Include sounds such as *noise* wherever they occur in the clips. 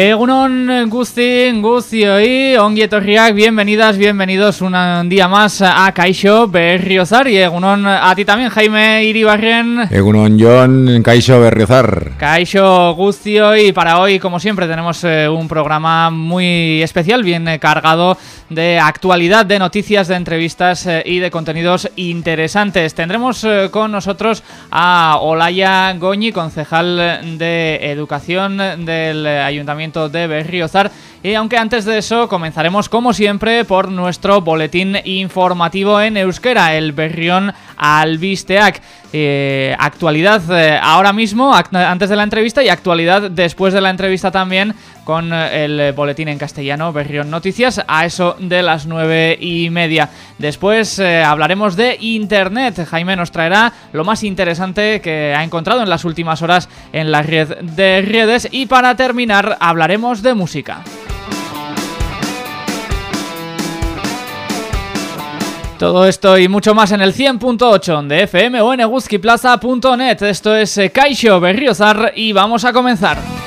Egunon Gusti, Gustioi, ongi etorriak, bienvenidas, bienvenidos un día más a Kaixo Berriozar y Egunon a ti también, Jaime Iribarren. Egunon John, Kaixo Berriozar. Kaixo Gustioi, para hoy, como siempre, tenemos eh, un programa muy especial, bien eh, cargado de actualidad, de noticias, de entrevistas eh, y de contenidos interesantes. Tendremos con nosotros a Olaya Goñi, concejal de Educación del Ayuntamiento de Berriozar pasar y aunque antes de eso comenzaremos como siempre por nuestro boletín informativo en euskera, el Berrión Albisteac. Eh, actualidad eh, ahora mismo, antes de la entrevista y actualidad después de la entrevista también con eh, el boletín en castellano Berrión Noticias a eso de las nueve y media. Después hablaremos de Internet. Jaime nos traerá lo más interesante que ha encontrado en las últimas horas en la red de redes y para terminar hablaremos de música. Todo esto y mucho más en el 100.8 de FM o en. Esto es Kaixo eh, Berriozar y vamos a comenzar.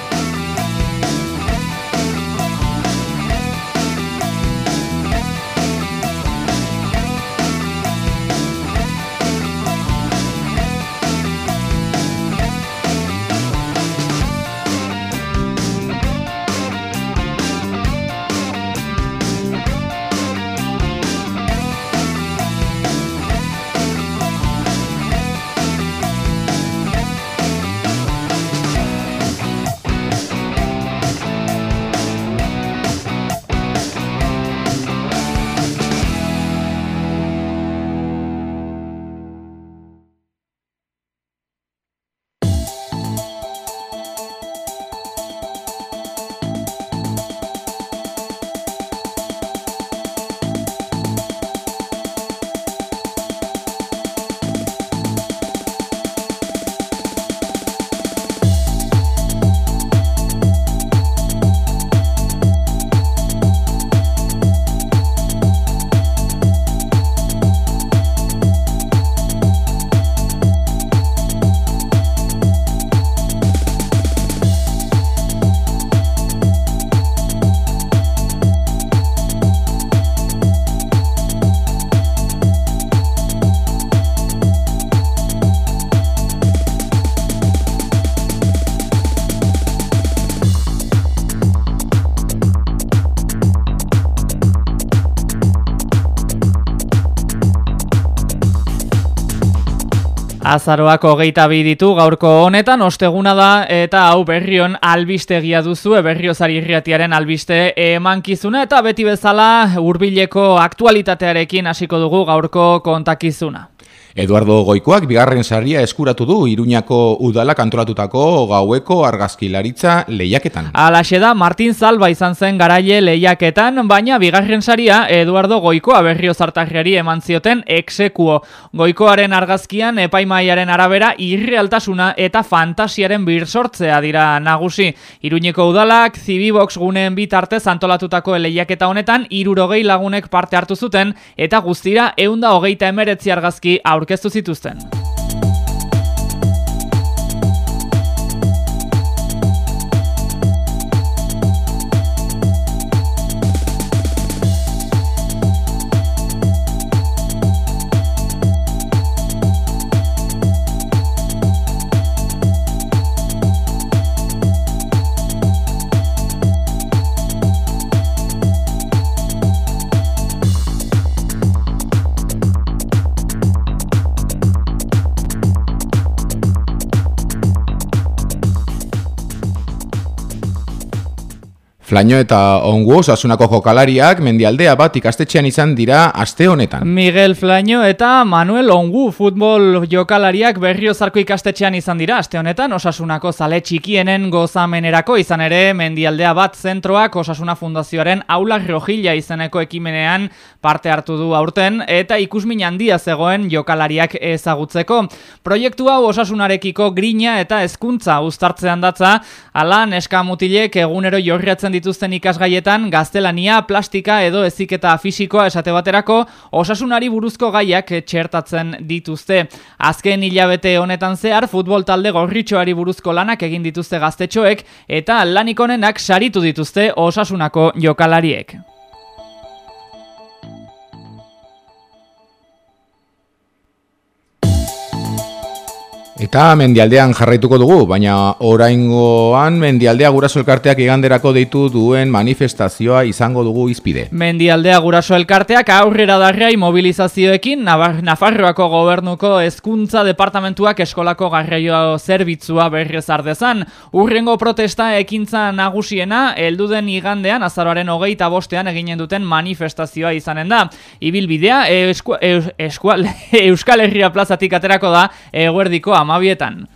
Azaroak hogeita ditu gaurko honetan, osteguna da eta hau berrion albistegia duzu, berriozari irriatiaren albiste emankizuna eta beti bezala hurbileko aktualitatearekin hasiko dugu gaurko kontakizuna. Eduardo Goikoak bigarren saria eskuratu du Iruñako udala kantoratutako gaueko argazkilaritza lehiaketan. Alaxe da Martin Zalba izan zen garaile lehiaketan, baina bigarren saria Eduardo Goikoa berrio zartarriari eman zioten exekuo. Goikoaren argazkian epaimaiaren arabera irrealtasuna eta fantasiaren bir sortzea dira nagusi. Iruñeko udalak Zibibox guneen bitartez antolatutako lehiaketa honetan irurogei lagunek parte hartu zuten eta guztira eunda hogeita emeretzi argazki aurkeztu zituzten. Flaño eta ongu osasunako jokalariak mendialdea bat ikastetxean izan dira aste honetan. Miguel Flaño eta Manuel ongu futbol jokalariak berriozarko ikastetxean izan dira aste honetan osasunako zale txikienen gozamenerako izan ere mendialdea bat zentroak osasuna fundazioaren aula rojilla izeneko ekimenean parte hartu du aurten eta ikusmin handia zegoen jokalariak ezagutzeko. Proiektu hau osasunarekiko grina eta hezkuntza uztartzean datza, ala neska mutilek egunero jorriatzen dituzten ikasgaietan gaztelania, plastika edo eziketa fisikoa esate baterako osasunari buruzko gaiak txertatzen dituzte. Azken hilabete honetan zehar futbol talde gorritxoari buruzko lanak egin dituzte gaztetxoek eta lanik onenak saritu dituzte osasunako jokalariek. Eta mendialdean jarraituko dugu, baina oraingoan mendialdea guraso elkarteak iganderako deitu duen manifestazioa izango dugu izpide. Mendialdea guraso elkarteak aurrera darrai mobilizazioekin Nafarroako gobernuko hezkuntza departamentuak eskolako garraio zerbitzua berrez ardezan. Urrengo protesta ekintza nagusiena elduden igandean azaroaren hogeita bostean eginen duten manifestazioa izanen da. Ibilbidea *laughs* Euskal Herria plazatik aterako da eguerdiko ama amabietan.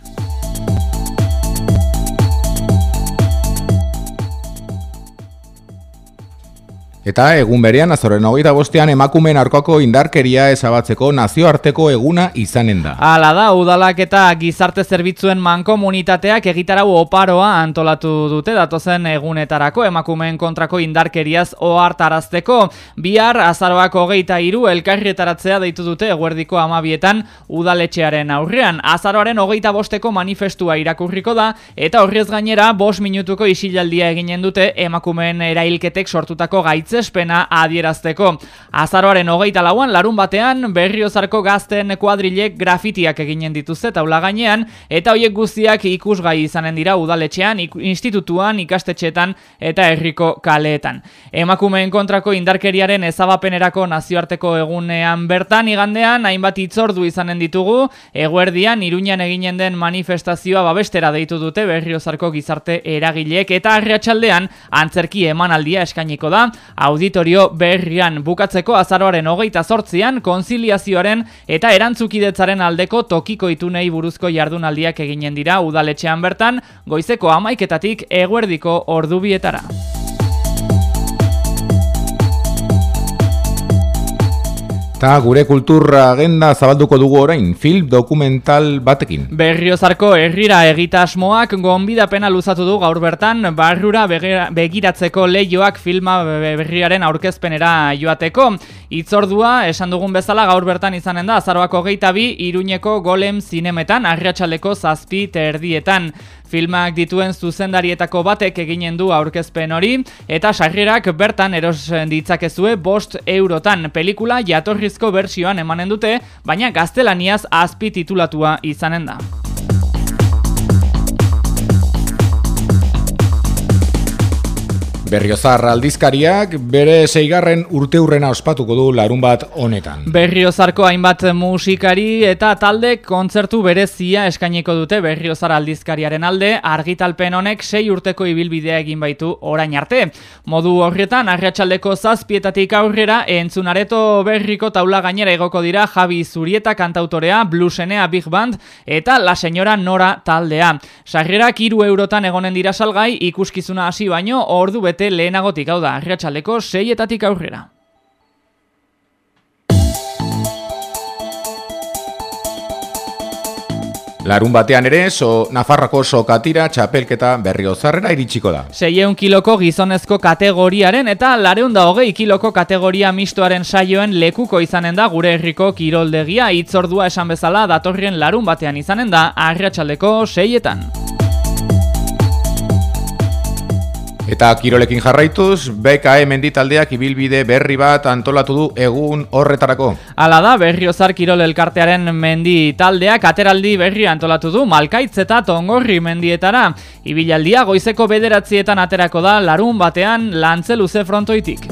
Eta egun berean azoren hogeita bostean emakumen arkoko indarkeria esabatzeko nazioarteko eguna izanen da. Hala da, udalak eta gizarte zerbitzuen mankomunitateak egitarau oparoa antolatu dute datozen egunetarako emakumeen kontrako indarkeriaz ohartarazteko. Bihar azaroak hogeita iru elkarrietaratzea deitu dute eguerdiko amabietan udaletxearen aurrean. Azaroaren hogeita bosteko manifestua irakurriko da eta horrez gainera bos minutuko isilaldia eginen dute emakumeen erailketek sortutako gaitze antzespena adierazteko. Azaroaren hogeita lauan, larun batean, berriozarko gazten kuadrilek grafitiak eginen dituzte taula gainean, eta hoiek guztiak ikusgai izanen dira udaletxean, institutuan, ikastetxetan eta herriko kaleetan. Emakumeen kontrako indarkeriaren ezabapenerako nazioarteko egunean bertan, igandean, hainbat itzordu izanen ditugu, eguerdian, iruñan eginen den manifestazioa babestera deitu dute berriozarko gizarte eragilek, eta arriatxaldean, antzerki emanaldia eskainiko da, auditorio berrian bukatzeko azaroaren hogeita sortzian konziliazioaren eta erantzukidetzaren aldeko tokiko itunei buruzko jardunaldiak eginen dira udaletxean bertan goizeko amaiketatik eguerdiko ordubietara. Ta gure kultura agenda zabalduko dugu orain, film dokumental batekin. Berriozarko herrira egitasmoak gonbidapena luzatu du gaur bertan, barrura begiratzeko lehioak filma berriaren aurkezpenera joateko. Itzordua, esan dugun bezala gaur bertan izanen da, azaroako geita bi, iruñeko golem zinemetan, arriatxaleko zazpi terdietan. Filmak dituen zuzendarietako batek eginen du aurkezpen hori eta sarrerak bertan erosen ditzakezue bost eurotan pelikula jatorrizko bersioan emanen dute, baina gaztelaniaz azpi titulatua izanen da. Berriozar aldizkariak bere zeigarren urte urrena ospatuko du larun bat honetan. Berriozarko hainbat musikari eta talde kontzertu berezia eskainiko dute Berriozar aldizkariaren alde argitalpen honek sei urteko ibilbidea egin baitu orain arte. Modu horretan arratsaldeko zazpietatik aurrera entzunareto berriko taula gainera egoko dira Javi Zurieta kantautorea, Bluesenea Big Band eta La Señora Nora taldea. Sarrerak iru eurotan egonen dira salgai ikuskizuna hasi baino ordu bete bete lehenagotik hau da, arriatxaleko seietatik aurrera. Larun batean ere, so, Nafarrako sokatira txapelketa berriozarrera iritsiko da. Seieun kiloko gizonezko kategoriaren eta lareun da hogei kiloko kategoria mistoaren saioen lekuko izanen da gure herriko kiroldegia itzordua esan bezala datorrien larun batean izanen da arriatxaldeko seietan. Eta kirolekin jarraituz, BKE menditaldeak ibilbide berri bat antolatu du egun horretarako. Hala da, berriozar kirol elkartearen mendi taldeak ateraldi berri antolatu du Malkaitz eta Tongorri mendietara. Ibilaldia goizeko bederatzietan aterako da larun batean lantzeluze frontoitik.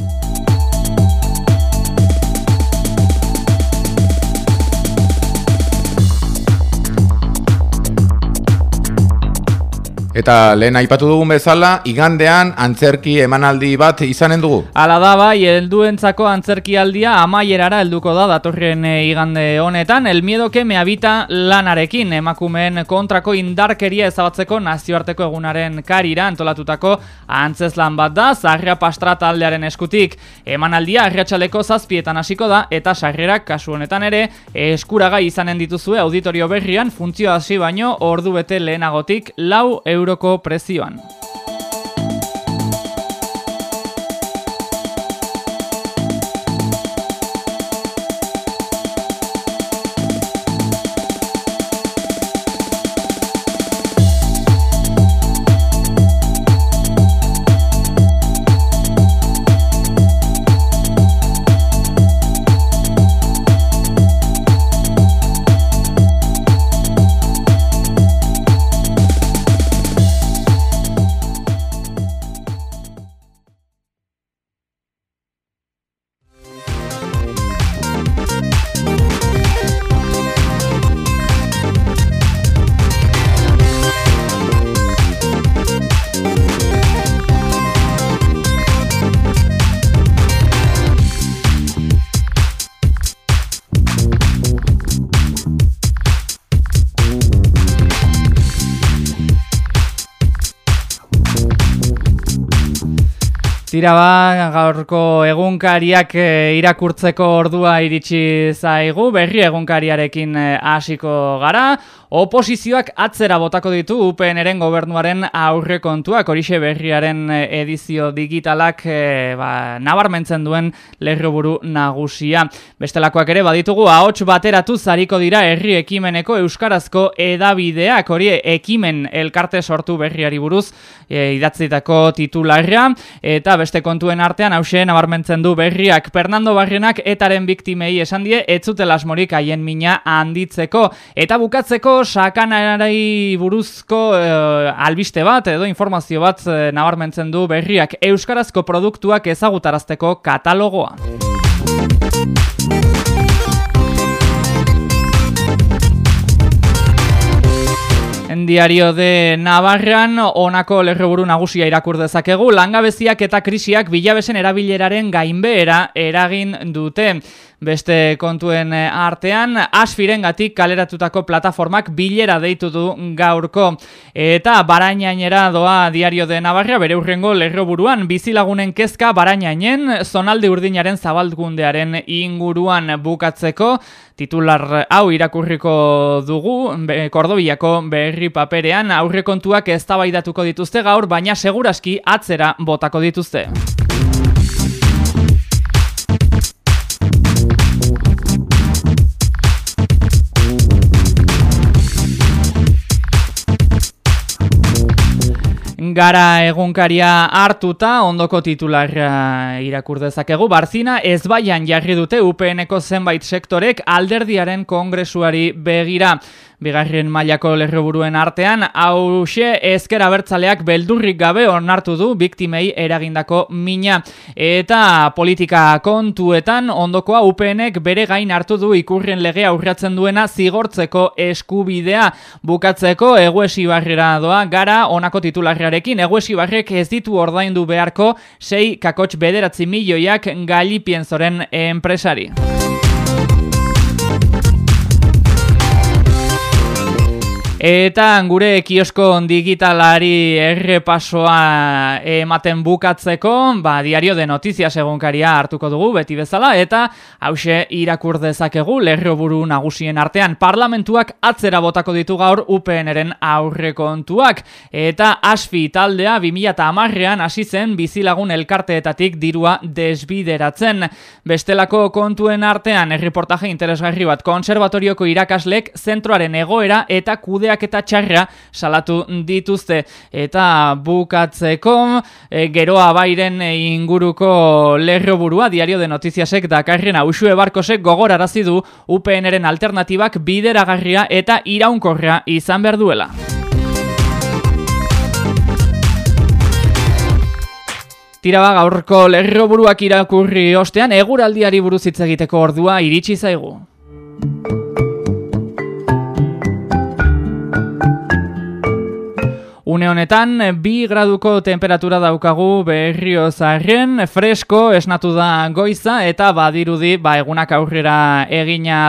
Eta lehen aipatu dugun bezala, igandean antzerki emanaldi bat izanen dugu. Hala da bai, helduentzako antzerki aldia amaierara helduko da datorren eh, igande honetan, el miedo que me habita lanarekin, emakumeen kontrako indarkeria ezabatzeko nazioarteko egunaren karira antolatutako antzeslan bat da, zarria pastra taldearen eskutik. Emanaldia arriatxaleko zazpietan hasiko da, eta sarrerak kasu honetan ere, eskuragai izanen dituzue auditorio berrian, funtzio hasi baino, ordu bete lehenagotik, lau euro euroko prezioan. Tira ba, gaurko egunkariak eh, irakurtzeko ordua iritsi zaigu, berri egunkariarekin eh, hasiko gara, Oposizioak atzera botako ditu UPNren gobernuaren aurrekontuak. Horixe berriaren eh, edizio digitalak e, ba, nabarmentzen duen lerroburu nagusia. Bestelakoak ere baditugu ahots bateratu zariko dira herri ekimeneko euskarazko edabideak hori ekimen elkarte sortu berriari buruz e, idatzitako titularra. Eta beste kontuen artean hause nabarmentzen du berriak. Fernando Barrenak etaren biktimei esan die etzutela asmorik haien mina handitzeko. Eta bukatzeko sakanarai buruzko eh, albiste bat edo informazio bat e, nabarmentzen du berriak euskarazko produktuak ezagutarazteko katalogoa. Diario de Navarran, onako lerreburu nagusia irakur dezakegu, langabeziak eta krisiak bilabesen erabileraren gainbehera eragin dute. Beste kontuen eh, artean, asfiren gatik kaleratutako plataformak bilera deitu du gaurko. Eta barainainera doa diario de Navarra, bere urrengo lerroburuan, bizilagunen kezka barainainen, zonalde urdinaren zabaldgundearen inguruan bukatzeko, titular hau irakurriko dugu, be, Kordobiako berri paperean, aurrekontuak ez dituzte gaur, baina seguraski atzera botako dituzte. Gara egunkaria hartuta ondoko titularra irakur dezakegu. Barzina ezbaian jarri dute UPNeko zenbait sektorek alderdiaren kongresuari begira bigarren mailako lerroburuen artean, hause ezkera bertzaleak beldurrik gabe onartu du biktimei eragindako mina. Eta politika kontuetan ondokoa UPNek bere gain hartu du ikurren legea aurratzen duena zigortzeko eskubidea. Bukatzeko eguesi barrera doa gara onako titularrarekin. Eguesi barrek ez ditu ordaindu beharko 6 kakots bederatzi milioiak galipienzoren enpresari. Eta gure kiosko digitalari errepasoa ematen bukatzeko, ba, diario de notizias egunkaria hartuko dugu beti bezala, eta hause irakur dezakegu lerroburu nagusien artean parlamentuak atzera botako ditu gaur UPNren aurrekontuak. Eta asfi taldea 2008an hasi zen bizilagun elkarteetatik dirua desbideratzen. Bestelako kontuen artean erreportaje interesgarri bat konservatorioko irakaslek zentroaren egoera eta kude kudeak eta txarra salatu dituzte eta bukatzeko e, geroa bairen inguruko lerro burua diario de notiziasek dakarren hausue barkosek gogorarazi du UPNren alternatibak bideragarria eta iraunkorra izan behar duela. Tiraba gaurko lerroburuak irakurri ostean eguraldiari buruz hitz egiteko ordua iritsi zaigu. Une honetan, bi graduko temperatura daukagu berrio zarren, fresko esnatu da goiza eta badirudi ba, egunak aurrera egina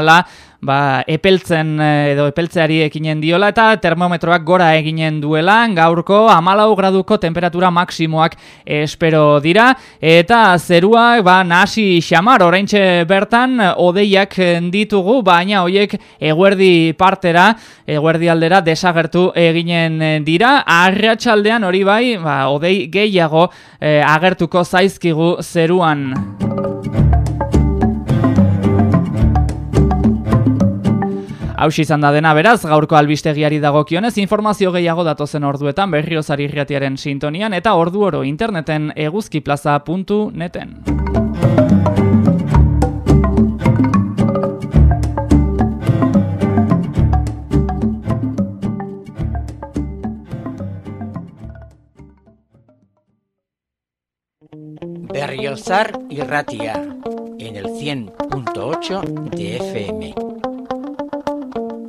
ba, epeltzen eh, edo epeltzeari ekinen diola eta termometroak gora eginen duela gaurko amalau graduko temperatura maksimoak espero dira. Eta zeruak ba, nasi xamar oraintxe bertan odeiak ditugu baina hoiek eguerdi partera eguerdi aldera desagertu eginen dira. Arratsaldean hori bai ba, odei gehiago eh, agertuko zaizkigu zeruan Hauzi izan da dena beraz, gaurko albistegiari dagokionez informazio gehiago datozen orduetan berriozari irratiaren sintonian eta ordu oro interneten eguzkiplaza.neten. Berriozar irratia en el 100.8 de FM.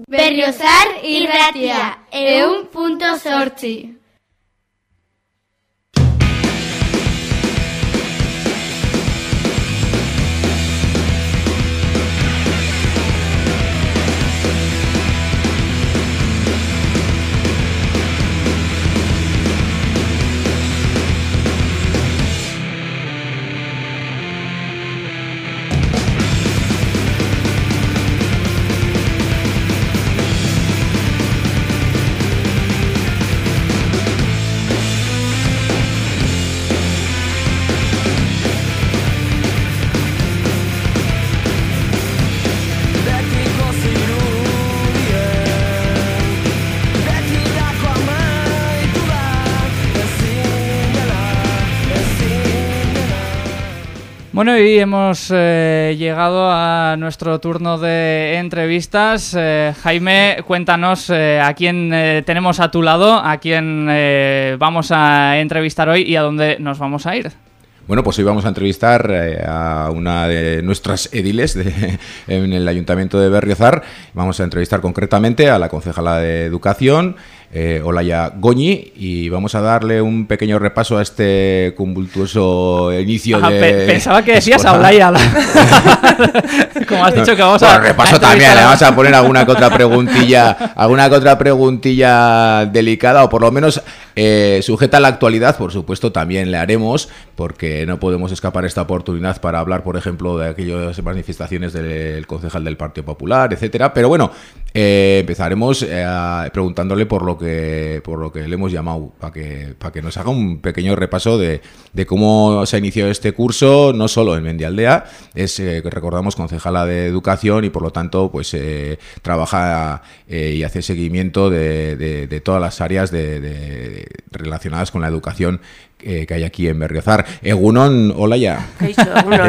Berriozar irratia, eun punto sortzi. Bueno, y hemos eh, llegado a nuestro turno de entrevistas. Eh, Jaime, cuéntanos eh, a quién eh, tenemos a tu lado, a quién vamos a entrevistar hoy y a dónde nos vamos a ir. Bueno, pues hoy vamos a entrevistar a una de nuestras ediles de- en el Ayuntamiento de Berriozar. Vamos a entrevistar concretamente a la concejala de Educación, eh, Olaya Goñi, y vamos a darle un pequeño repaso a este convultuoso inicio de... pe- pensaba que decías a. Olaya. *laughs* Como has dicho que vamos a... Bueno, repaso a también, entrevistar le vamos a poner alguna que otra preguntilla, alguna que otra preguntilla delicada o por lo menos eh, sujeta a la actualidad, por supuesto, también le haremos, porque no podemos escapar esta oportunidad para hablar, por ejemplo, de aquellas manifestaciones del concejal del Partido Popular, etcétera. Pero bueno, eh, empezaremos eh, preguntándole por lo que por lo que le hemos llamado, para que, para que nos haga un pequeño repaso de, de cómo se ha iniciado este curso, no solo en Mendialdea, es eh, recordamos concejala de educación y por lo tanto pues eh, trabaja eh, y hace seguimiento de, de- de todas las áreas de, de- relacionadas con la educación eh, que hay aquí en Berriozar. Egunon, hola ya. *laughs*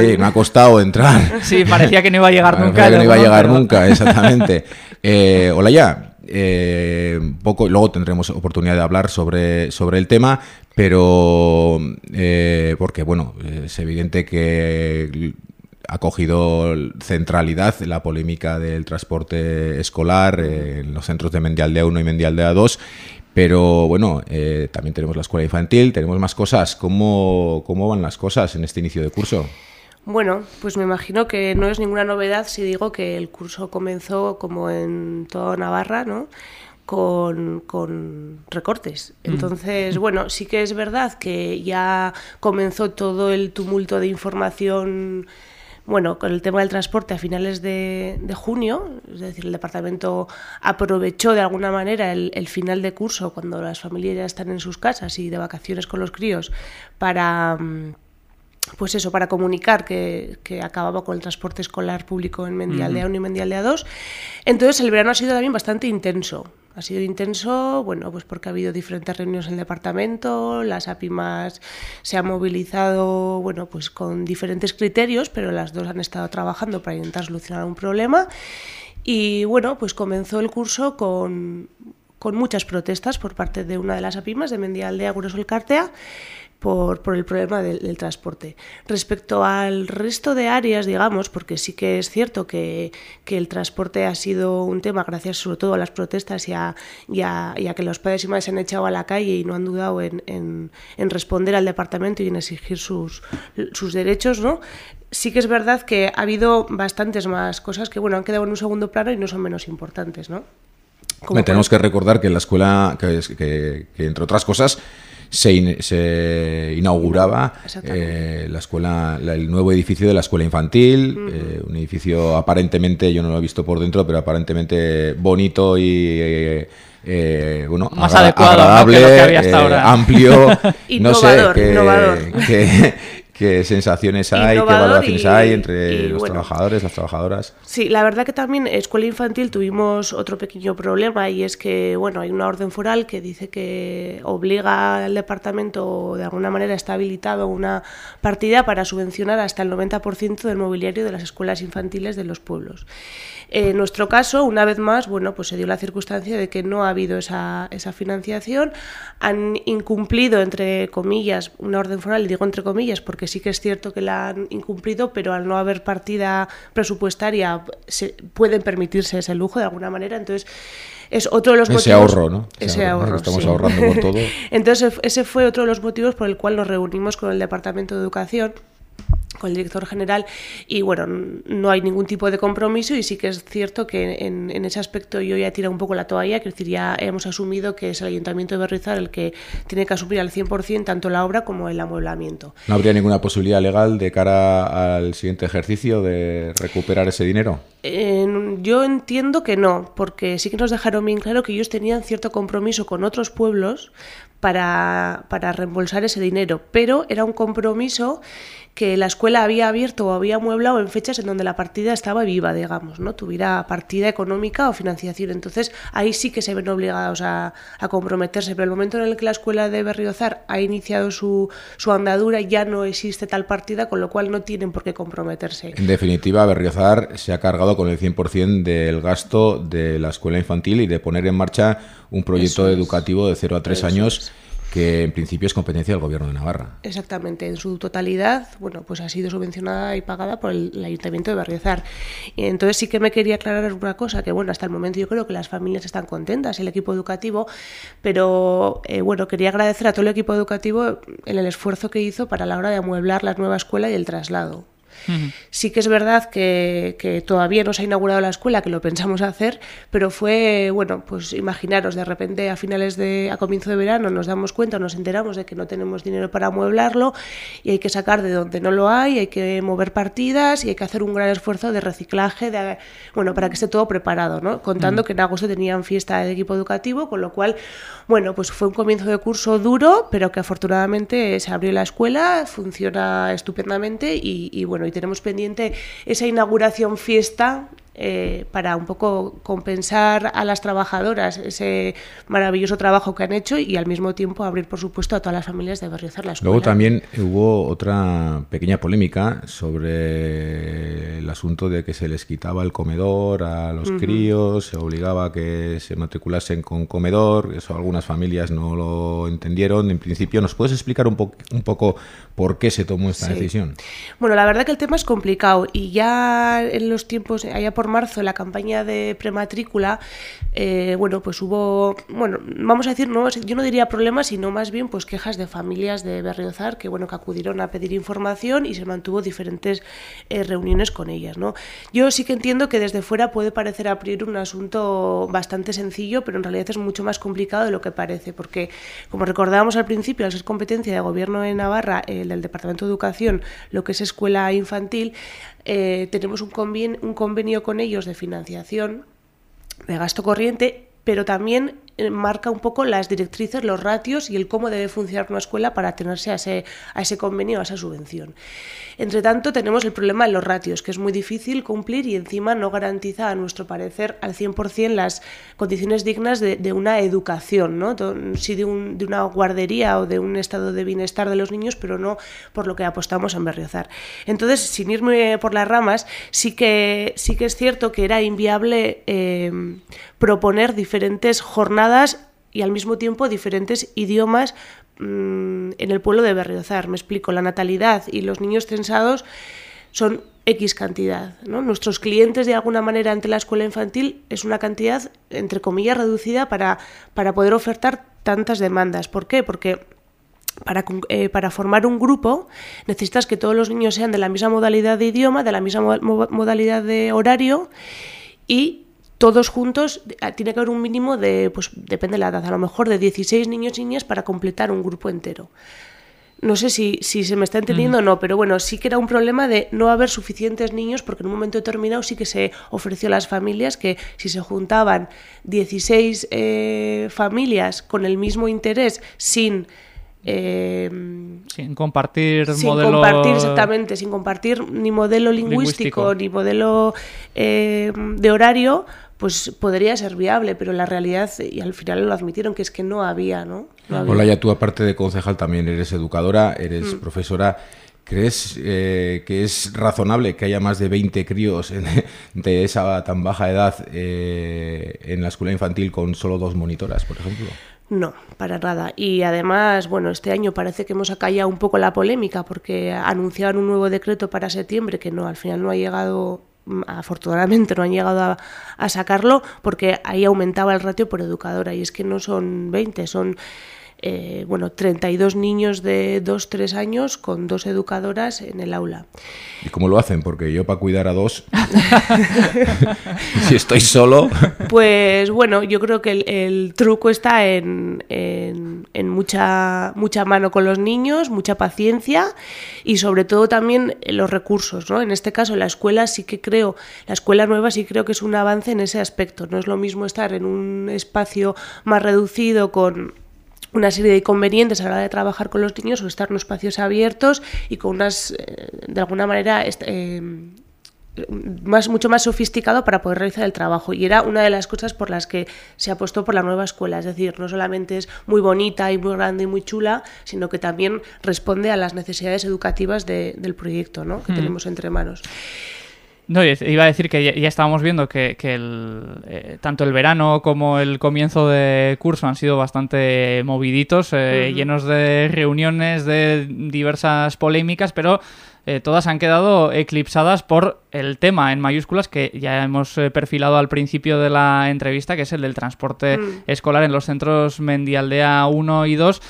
Eh, me ha costado entrar. Sí, parecía que no iba a llegar Parecía nunca. que no iba a llegar nunca, exactamente. Eh, hola ya. Eh, poco, luego tendremos oportunidad de hablar sobre, sobre el tema, pero eh, porque bueno, es evidente que ha cogido centralidad la polémica del transporte escolar eh, en los centros de Mendialdea 1 y Mendialdea 2. Pero bueno, eh, también tenemos la escuela infantil, tenemos más cosas. ¿Cómo, ¿Cómo van las cosas en este inicio de curso? Bueno, pues me imagino que no es ninguna novedad si digo que el curso comenzó como en toda Navarra, ¿no? Con, con recortes. Entonces, bueno, sí que es verdad que ya comenzó todo el tumulto de información, bueno, con el tema del transporte a finales de, de junio, es decir, el departamento aprovechó de alguna manera el, el final de curso, cuando las familias ya están en sus casas y de vacaciones con los críos, para... mm, pues eso, para comunicar que, que acababa con el transporte escolar público en Mendialdea 1 y Mendialdea 2. Entonces el verano ha sido también bastante intenso. Ha sido intenso, bueno, pues porque ha habido diferentes reuniones en el departamento, las APIMAS se han movilizado, bueno, pues con diferentes criterios, pero las dos han estado trabajando para intentar solucionar un problema. Y bueno, pues comenzó el curso con, con muchas protestas por parte de una de las APIMAS de Mendialdea Gurosol Cartea por, por el problema del, del transporte. Respecto al resto de áreas, digamos, porque sí que es cierto que, que el transporte ha sido un tema gracias sobre todo a las protestas y a, y a- y a que los padres y madres se han echado a la calle y no han dudado en, en- en responder al departamento y en exigir sus, sus derechos, ¿no? Sí que es verdad que ha habido bastantes más cosas que, bueno, han quedado en un segundo plano y no son menos importantes, ¿no? Como tenemos que recordar que la escuela, que, es- que- que, entre otras cosas, se, in- se inauguraba eh, la escuela, la- el nuevo edificio de la escuela infantil, eh, un edificio aparentemente, yo no lo he visto por dentro, pero aparentemente bonito y eh, eh, bueno, Más agra- adecuado, ¿no? agradable, que lo que había hasta eh, ahora. amplio, *laughs* no sé Innovador, qué, innovador. Qué sensaciones hay, qué valoraciones y- hay entre y los bueno. trabajadores, las trabajadoras. Sí, la verdad que también en escuela infantil tuvimos otro pequeño problema y es que, bueno, hay una orden foral que dice que obliga al departamento, de alguna manera está habilitado una partida para subvencionar hasta el 90% del mobiliario de las escuelas infantiles de los pueblos. En nuestro caso, una vez más, bueno, pues se dio la circunstancia de que no ha habido esa, esa financiación, han incumplido, entre comillas, una orden foral, y digo entre comillas, porque sí que es cierto que la han incumplido, pero al no haber partida presupuestaria se, pueden permitirse ese lujo de alguna manera, entonces es otro de los Ese motivos... ahorro, ¿no? Ese Ese ahorro, estamos sí. ahorrando por todo. *laughs* Entonces ese fue otro de los motivos por el cual nos reunimos con el Departamento de Educación con el director general y bueno, no hay ningún tipo de compromiso y sí que es cierto que en, en ese aspecto yo ya he tirado un poco la toalla, es decir, ya hemos asumido que es el Ayuntamiento de Berrizar el que tiene que asumir al 100% tanto la obra como el amueblamiento. ¿No habría ninguna posibilidad legal de cara al siguiente ejercicio de recuperar ese dinero? Eh, yo entiendo que no, porque sí que nos dejaron bien claro que ellos tenían cierto compromiso con otros pueblos para, para reembolsar ese dinero, pero era un compromiso que la escuela había abierto o había amueblado en fechas en donde la partida estaba viva, digamos, ¿no? Tuviera partida económica o financiación. Entonces, ahí sí que se ven obligados a, a comprometerse. Pero el momento en el que la escuela de Berriozar ha iniciado su, su andadura, ya no existe tal partida, con lo cual no tienen por qué comprometerse. En definitiva, Berriozar se ha cargado con el 100% del gasto de la escuela infantil y de poner en marcha un proyecto es. educativo de 0 a 3 Eso años es. Que en principio es competencia del gobierno de Navarra. Exactamente, en su totalidad, bueno, pues ha sido subvencionada y pagada por el, Ayuntamiento de Berriozar. Y entonces sí que me quería aclarar una cosa, que bueno, hasta el momento yo creo que las familias están contentas, el equipo educativo, pero eh, bueno, quería agradecer a todo el equipo educativo en el esfuerzo que hizo para la hora de amueblar la nueva escuela y el traslado. Sí que es verdad que, que, todavía no se ha inaugurado la escuela, que lo pensamos hacer, pero fue, bueno, pues imaginaros, de repente a finales de, a comienzo de verano nos damos cuenta, nos enteramos de que no tenemos dinero para amueblarlo y hay que sacar de donde no lo hay, hay que mover partidas y hay que hacer un gran esfuerzo de reciclaje, de, bueno, para que esté todo preparado, ¿no? Contando mm. que en agosto tenían fiesta de equipo educativo, con lo cual, bueno, pues fue un comienzo de curso duro, pero que afortunadamente se abrió la escuela, funciona estupendamente y, y bueno, y tenemos pendiente esa inauguración fiesta eh, para un poco compensar a las trabajadoras ese maravilloso trabajo que han hecho y al mismo tiempo abrir, por supuesto, a todas las familias de Berriozar la escuela. Luego también hubo otra pequeña polémica sobre el asunto de que se les quitaba el comedor a los uh -huh. críos, se obligaba a que se matriculasen con comedor, eso algunas familias no lo entendieron. En principio, ¿nos puedes explicar un, po un poco por qué se tomó esta sí. decisión? Bueno, la verdad que el tema es complicado y ya en los tiempos, allá por marzo, en la campaña de prematrícula, eh, bueno, pues hubo, bueno, vamos a decir, no, yo no diría problemas, sino más bien pues quejas de familias de Berriozar que, bueno, que acudieron a pedir información y se mantuvo diferentes eh, reuniones con ellas, ¿no? Yo sí que entiendo que desde fuera puede parecer a priori un asunto bastante sencillo, pero en realidad es mucho más complicado de lo que parece, porque, como recordábamos al principio, al ser competencia de gobierno de Navarra, el del Departamento de Educación, lo que es escuela infantil, eh, tenemos un, conven un convenio con ellos de financiación de gasto corriente, pero también marca un poco las directrices, los ratios y el cómo debe funcionar una escuela para tenerse a ese, a ese convenio, a esa subvención. Entre tanto, tenemos el problema de los ratios, que es muy difícil cumplir y encima no garantiza, a nuestro parecer, al 100% las condiciones dignas de, una educación, ¿no? sí de, una guardería o de un estado de bienestar de los niños, pero no por lo que apostamos en Berriozar. Entonces, sin irme por las ramas, sí que, sí que es cierto que era inviable eh, proponer diferentes jornadas y al mismo tiempo diferentes idiomas mmm, en el pueblo de Berriozar. Me explico, la natalidad y los niños censados son X cantidad. Nuestros clientes, de alguna manera, ante la escuela infantil es una cantidad, entre comillas, reducida para, para poder ofertar tantas demandas. ¿Por qué? Porque para, eh, para, formar un grupo necesitas que todos los niños sean de la misma modalidad de idioma, de la misma modalidad de horario y todos juntos tiene que haber un mínimo de, pues depende de la edad, a lo mejor de 16 niños y niñas para completar un grupo entero. No sé si, si se me está entendiendo o mm. no, pero bueno, sí que era un problema de no haber suficientes niños porque en un momento determinado sí que se ofreció a las familias que si se juntaban 16 eh, familias con el mismo interés sin... Eh, sin compartir sin modelo... compartir exactamente sin compartir ni modelo lingüístico, lingüístico. ni modelo eh, de horario pues podría ser viable, pero la realidad, y al final lo admitieron, que es que no había, ¿no? no había. Hola, ya tú aparte de concejal también eres educadora, eres mm. profesora. ¿Crees eh, que es razonable que haya más de 20 críos en, *laughs* de esa tan baja edad eh, en la escuela infantil con solo dos monitoras, por ejemplo? No, para nada. Y además, bueno, este año parece que hemos acallado un poco la polémica porque anunciaron un nuevo decreto para septiembre que no, al final no ha llegado afortunadamente no han llegado a, sacarlo porque ahí aumentaba el ratio por educadora y es que no son 20, son eh, bueno, 32 niños de 2-3 años con dos educadoras en el aula. ¿Y cómo lo hacen? Porque yo para cuidar a dos, *laughs* *laughs* si estoy solo... Pues bueno, yo creo que el, el truco está en, en, en, mucha, mucha mano con los niños, mucha paciencia y sobre todo también los recursos. ¿no? En este caso, la escuela sí que creo, la escuela nueva sí creo que es un avance en ese aspecto. No es lo mismo estar en un espacio más reducido con una serie de inconvenientes a la hora de trabajar con los niños o estar en espacios abiertos y con unas, eh, de alguna manera, eh, más, mucho más sofisticado para poder realizar el trabajo. Y era una de las cosas por las que se apostó por la nueva escuela. Es decir, no solamente es muy bonita y muy grande y muy chula, sino que también responde a las necesidades educativas del proyecto ¿no? que tenemos entre manos. No, iba a decir que ya, estábamos viendo que, el, eh, tanto el verano como el comienzo de curso han sido bastante moviditos, eh, llenos de reuniones, de diversas polémicas, pero eh, todas han quedado eclipsadas por el tema en mayúsculas que ya hemos perfilado al principio de la entrevista, que es el del transporte mm. escolar en los centros Mendialdea 1 y 2.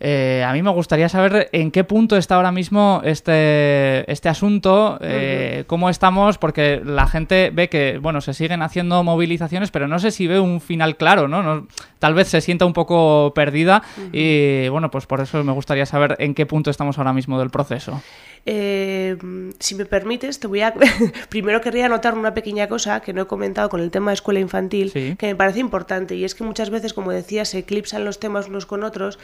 Eh, a mí me gustaría saber en qué punto está ahora mismo este, este asunto, eh, cómo estamos, porque la gente ve que, bueno, se siguen haciendo movilizaciones, pero no sé si ve un final claro, ¿no? Tal vez se sienta un poco perdida y, bueno, pues por eso me gustaría saber en qué punto estamos ahora mismo del proceso. Eh, si me permites, te voy a. *laughs* Primero querría anotar una pequeña cosa que no he comentado con el tema de escuela infantil, que me parece importante, y es que muchas veces, como decía, se eclipsan los temas unos con otros,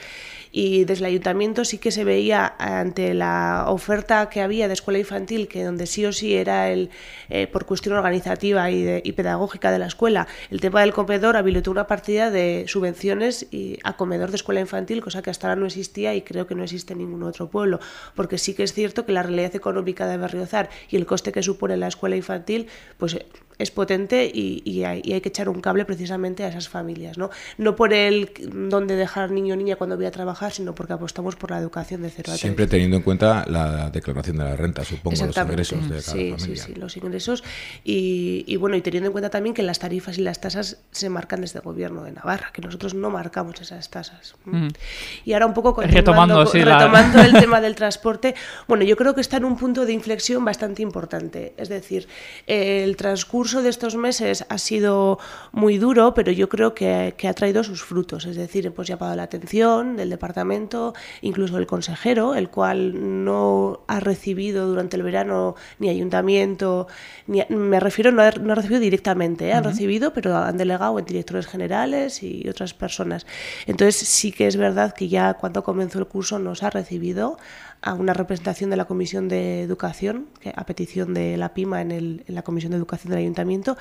y desde el ayuntamiento sí que se veía ante la oferta que había de escuela infantil, que donde sí o sí era el, eh, por cuestión organizativa y, y, pedagógica de la escuela, el tema del comedor habilitó una partida de subvenciones y a comedor de escuela infantil, cosa que hasta ahora no existía y creo que no existe en ningún otro pueblo, porque sí que es cierto que la realidad económica de Berriozar y el coste que supone la escuela infantil, pues es potente y, hay, que echar un cable precisamente a esas familias, ¿no? No por el dónde dejar niño o niña cuando voy a trabajar, sino porque apostamos por la educación de cero a Siempre teniendo en cuenta la declaración de la renta, supongo, los ingresos de cada sí, familia. Sí, sí, los ingresos y, bueno, y teniendo en cuenta también que las tarifas y las tasas se marcan desde el gobierno de Navarra, que nosotros no marcamos esas tasas. Mm. Y ahora un poco retomando, retomando el *laughs* tema del transporte, bueno, yo creo que está en un punto de inflexión bastante importante, es decir, el transcurso curso de estos meses ha sido muy duro, pero yo creo que, ha traído sus frutos. Es decir, hemos llamado la atención del departamento, incluso el consejero, el cual no ha recibido durante el verano ni ayuntamiento, ni, me refiero, no ha, no ha recibido directamente, ¿eh? han recibido, pero han delegado en directores generales y otras personas. Entonces sí que es verdad que ya cuando comenzó el curso nos ha recibido, a una representación de la Comisión de Educación, que, a petición de la PIMA en, el, en la Comisión de Educación del Ayuntamiento,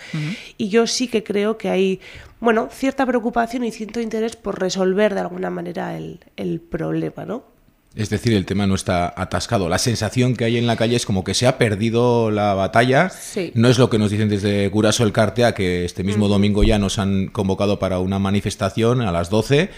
y yo sí que creo que hay bueno, cierta preocupación y cierto interés por resolver de alguna manera el, el problema, ¿no? Es decir, el tema no está atascado. La sensación que hay en la calle es como que se ha perdido la batalla. No es lo que nos dicen desde Curaso el Cartea, que este mismo domingo ya nos han convocado para una manifestación a las 12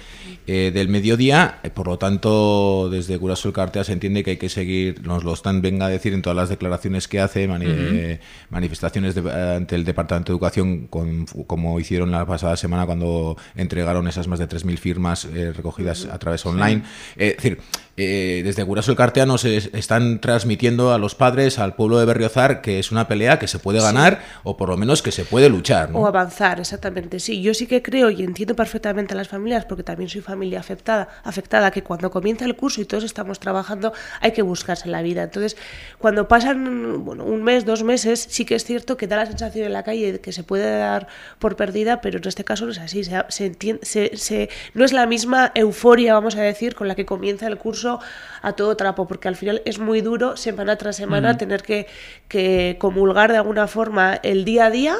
eh, del mediodía. Eh, por lo tanto, desde Curaso el Cartea se entiende que hay que seguir, nos lo están, venga a decir en todas las declaraciones que hace, eh, manifestaciones ante el Departamento de Educación, como hicieron la pasada semana cuando entregaron esas más de 3.000 firmas recogidas a través online. es decir, eh, desde Curaso el Cartea nos están transmitiendo a los padres, al pueblo de Berriozar, que es una pelea que se puede ganar o por lo menos que se puede luchar. O avanzar, exactamente. Sí, yo sí que creo y entiendo perfectamente a las familias, porque también soy familia afectada, afectada que cuando comienza el curso y todos estamos trabajando, hay que buscarse la vida. Entonces, cuando pasan bueno, un mes, dos meses, sí que es cierto que da la sensación en la calle de que se puede dar por perdida, pero en este caso no es así. Se, se, se, no es la misma euforia, vamos a decir, con la que comienza el curso a todo trapo, porque al final es muy duro semana tras semana tener que, que comulgar de alguna forma el día a día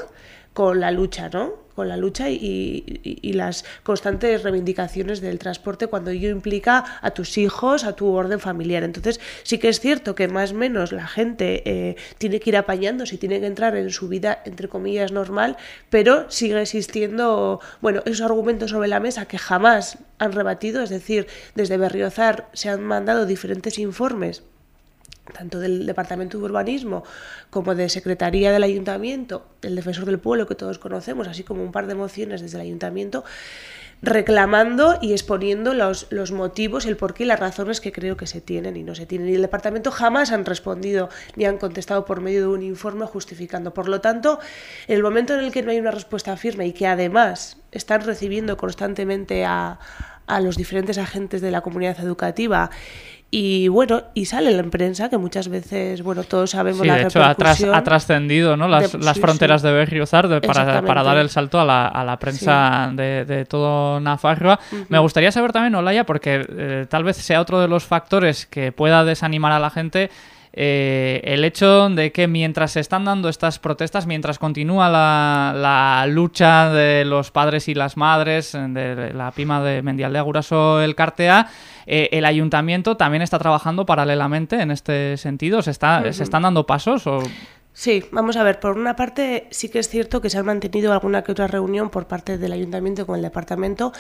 con la lucha, ¿no? con la lucha y, las constantes reivindicaciones del transporte cuando ello implica a tus hijos, a tu orden familiar. Entonces sí que es cierto que más o menos la gente eh, tiene que ir apañándose y tiene que entrar en su vida, entre comillas, normal, pero sigue existiendo, bueno, esos argumentos sobre la mesa que jamás han rebatido, es decir, desde Berriozar se han mandado diferentes informes tanto del Departamento de Urbanismo como de Secretaría del Ayuntamiento, el Defensor del Pueblo que todos conocemos, así como un par de mociones desde el Ayuntamiento, reclamando y exponiendo los, los motivos, el porqué y las razones que creo que se tienen y no se tienen. Y el departamento jamás han respondido ni han contestado por medio de un informe justificando. Por lo tanto, el momento en el que no hay una respuesta firme y que además están recibiendo constantemente a, a los diferentes agentes de la comunidad educativa y bueno, y sale la prensa, que muchas veces, bueno, todos sabemos sí, la de hecho ha, tras- repercusión. ha trascendido ¿no? las, de- las sí, fronteras sí. de Berriozar para, para dar el salto a la, a la prensa de, de todo Nafarroa. Me gustaría saber también, Olaya, porque eh, tal vez sea otro de los factores que pueda desanimar a la gente, eh, el hecho de que mientras se están dando estas protestas, mientras continúa la, la lucha de los padres y las madres, eh, de la pima de Mendialdea Guraso el Cartea, eh, el ayuntamiento también está trabajando paralelamente en este sentido. ¿Se, está, ¿se están dando pasos? O... Sí, vamos a ver, por una parte sí que es cierto que se ha mantenido alguna que otra reunión por parte del ayuntamiento con el departamento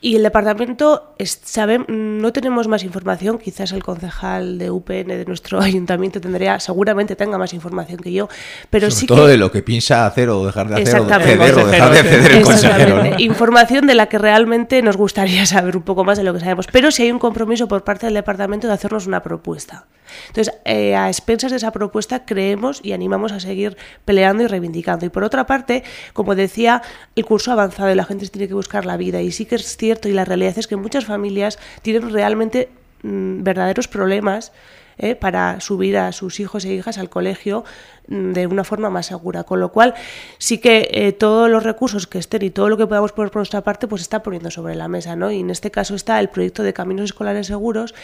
y el departamento es- sabe, no tenemos más información, quizás el concejal de UPN de nuestro *laughs* ayuntamiento tendría, seguramente tenga más información que yo, pero Sobre sí todo que de lo que piensa hacer o dejar de hacer o Exactamente. ceder o dejar de ceder el Exactamente. consejero. ¿no? Información de la que realmente nos gustaría *laughs* saber un poco más de lo que sabemos. Pero si hay un compromiso por parte del departamento de hacernos una propuesta. Entonces, eh, a expensas de esa propuesta, creemos y animamos a seguir peleando y reivindicando. Y por otra parte, como decía, el curso avanzado y la gente se tiene que buscar la vida. Y sí que es cierto, y la realidad es que muchas familias tienen realmente mm, verdaderos problemas ¿eh? para subir a sus hijos e hijas al colegio mm, de una forma más segura. Con lo cual, sí que eh, todos los recursos que estén y todo lo que podamos poner por nuestra parte, pues está poniendo sobre la mesa, ¿no? Y en este caso está el proyecto de caminos escolares seguros,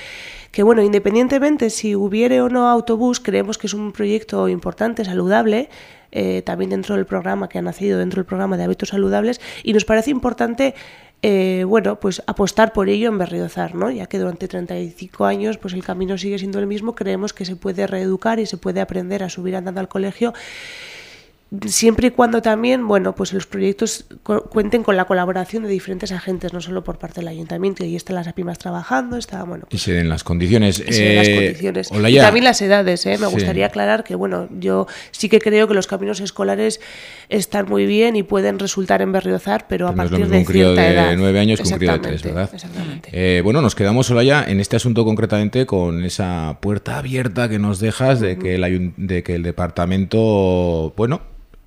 que bueno, independientemente si hubiere o no autobús, creemos que es un proyecto importante, saludable, eh, también dentro del programa que ha nacido dentro del programa de hábitos saludables, y nos parece importante eh, bueno, pues apostar por ello en Berriozar, ¿no? Ya que durante 35 años pues el camino sigue siendo el mismo, creemos que se puede reeducar y se puede aprender a subir andando al colegio siempre y cuando también, bueno, pues los proyectos cu- cuenten con la colaboración de diferentes agentes, no solo por parte del ayuntamiento, y están las APIMAS trabajando, está, bueno, Y se den las condiciones. y se den las Eh, condiciones. Olaya, Y también las edades, ¿eh? Me Sí. gustaría aclarar que, bueno, yo sí que creo que los caminos escolares están muy bien y pueden resultar en Berriozar, pero a que no es lo partir mismo de un crío cierta de edad. nueve años que un crío de tres, ¿verdad? Exactamente. Eh, bueno, nos quedamos solo ya en este asunto concretamente con esa puerta abierta que nos dejas de que el, de que el departamento, bueno,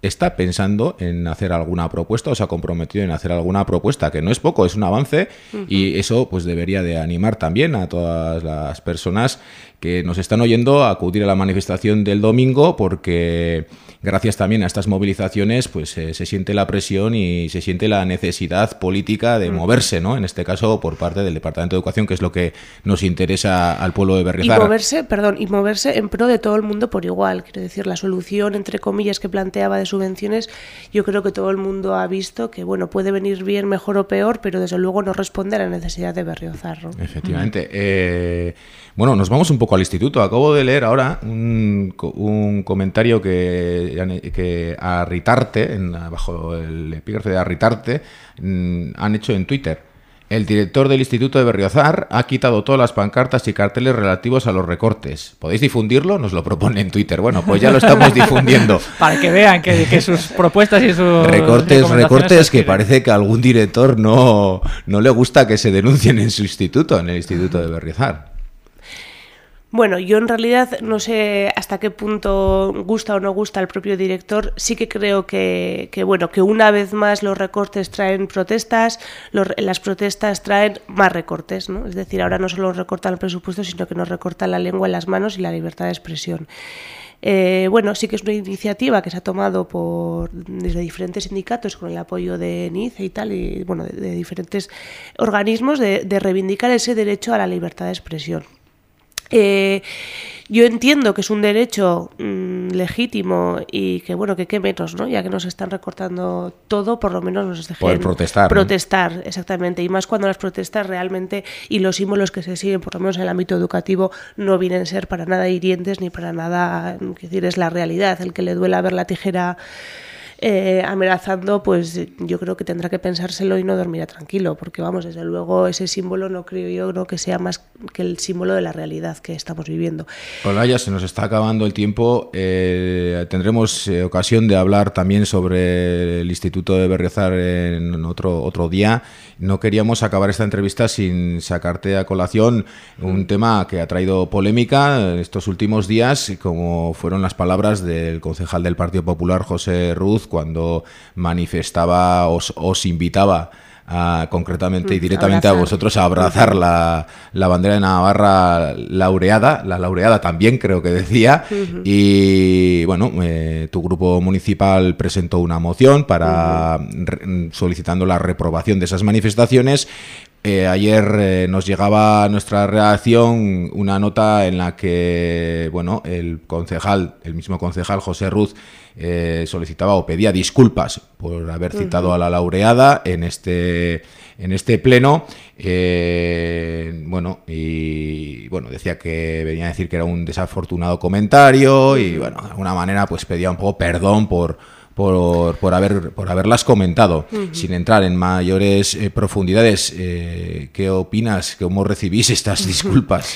está pensando en hacer alguna propuesta o se ha comprometido en hacer alguna propuesta, que no es poco, es un avance y eso pues debería de animar también a todas las personas que nos están oyendo a acudir a la manifestación del domingo porque gracias también a estas movilizaciones pues eh, se siente la presión y se siente la necesidad política de moverse, ¿no? En este caso por parte del Departamento de Educación, que es lo que nos interesa al pueblo de Y Berrizar. moverse, perdón, y moverse en pro de todo el mundo por igual. Quiero decir, la solución, entre comillas, que planteaba de subvenciones, yo creo que todo el mundo ha visto que, bueno, puede venir bien, mejor o peor, pero desde luego no responde a la necesidad de Berriozar. ¿no? Efectivamente. Eh, bueno, nos vamos un poco al instituto. Acabo de leer ahora un, co- un comentario que, que a Ritarte, en- bajo el epígrafe de Arritarte, mm, han hecho en Twitter. El director del Instituto de Berriozar ha quitado todas las pancartas y carteles relativos a los recortes. ¿Podéis difundirlo? Nos lo propone en Twitter. Bueno, pues ya lo estamos *laughs* difundiendo. Para que vean que, que sus propuestas y sus Recortes, recortes que parece que a algún director no, no le gusta que se denuncien en su instituto, en el Instituto de Berriozar. Bueno, yo en realidad no sé hasta qué punto gusta o no gusta al propio director. Sí que creo que, que, bueno, que una vez más los recortes traen protestas, los- las protestas traen más recortes, ¿no? Es decir, ahora no solo recortan el presupuesto, sino que nos recortan la lengua en las manos y la libertad de expresión. Eh, bueno, sí que es una iniciativa que se ha tomado por desde diferentes sindicatos con el apoyo de NICE y tal, y bueno, de, de diferentes organismos de, de reivindicar ese derecho a la libertad de expresión. Eh, yo entiendo que es un derecho mm, legítimo y que bueno que qué menos, ¿no? Ya que nos están recortando todo, por lo menos nos dejen Poder protestar, ¿no? protestar, exactamente. Y más cuando las protestas realmente y los símbolos que se siguen, por lo menos en el ámbito educativo, no vienen a ser para nada hirientes ni para nada, es decir, es la realidad. El que le duela ver la tijera eh, amenazando, pues yo creo que tendrá que pensárselo y no dormirá tranquilo, porque vamos, desde luego ese símbolo no creo yo que sea más que el símbolo de la realidad que estamos viviendo. Hola, ya se nos está acabando el tiempo. Eh, tendremos eh, ocasión de hablar también sobre el Instituto de Berriozar en otro, otro día. No queríamos acabar esta entrevista sin sacarte a colación un tema que ha traído polémica estos últimos días, como fueron las palabras del concejal del Partido Popular, José Ruz, cuando manifestaba, os, os invitaba a, concretamente y directamente a vosotros a abrazar la, la, bandera de Navarra laureada, la laureada también creo que decía, y bueno, eh, tu grupo municipal presentó una moción para solicitando la reprobación de esas manifestaciones eh, ayer eh, nos llegaba a nuestra redacción una nota en la que, bueno, el concejal, el mismo concejal José Ruz, eh, solicitaba o pedía disculpas por haber citado a la laureada en este en este pleno. bueno, y bueno, decía que venía a decir que era un desafortunado comentario y bueno, de alguna manera pues pedía un poco perdón por por, por, haber, por haberlas comentado. Sin entrar en mayores eh, profundidades, eh, ¿qué opinas? ¿Cómo recibís estas disculpas?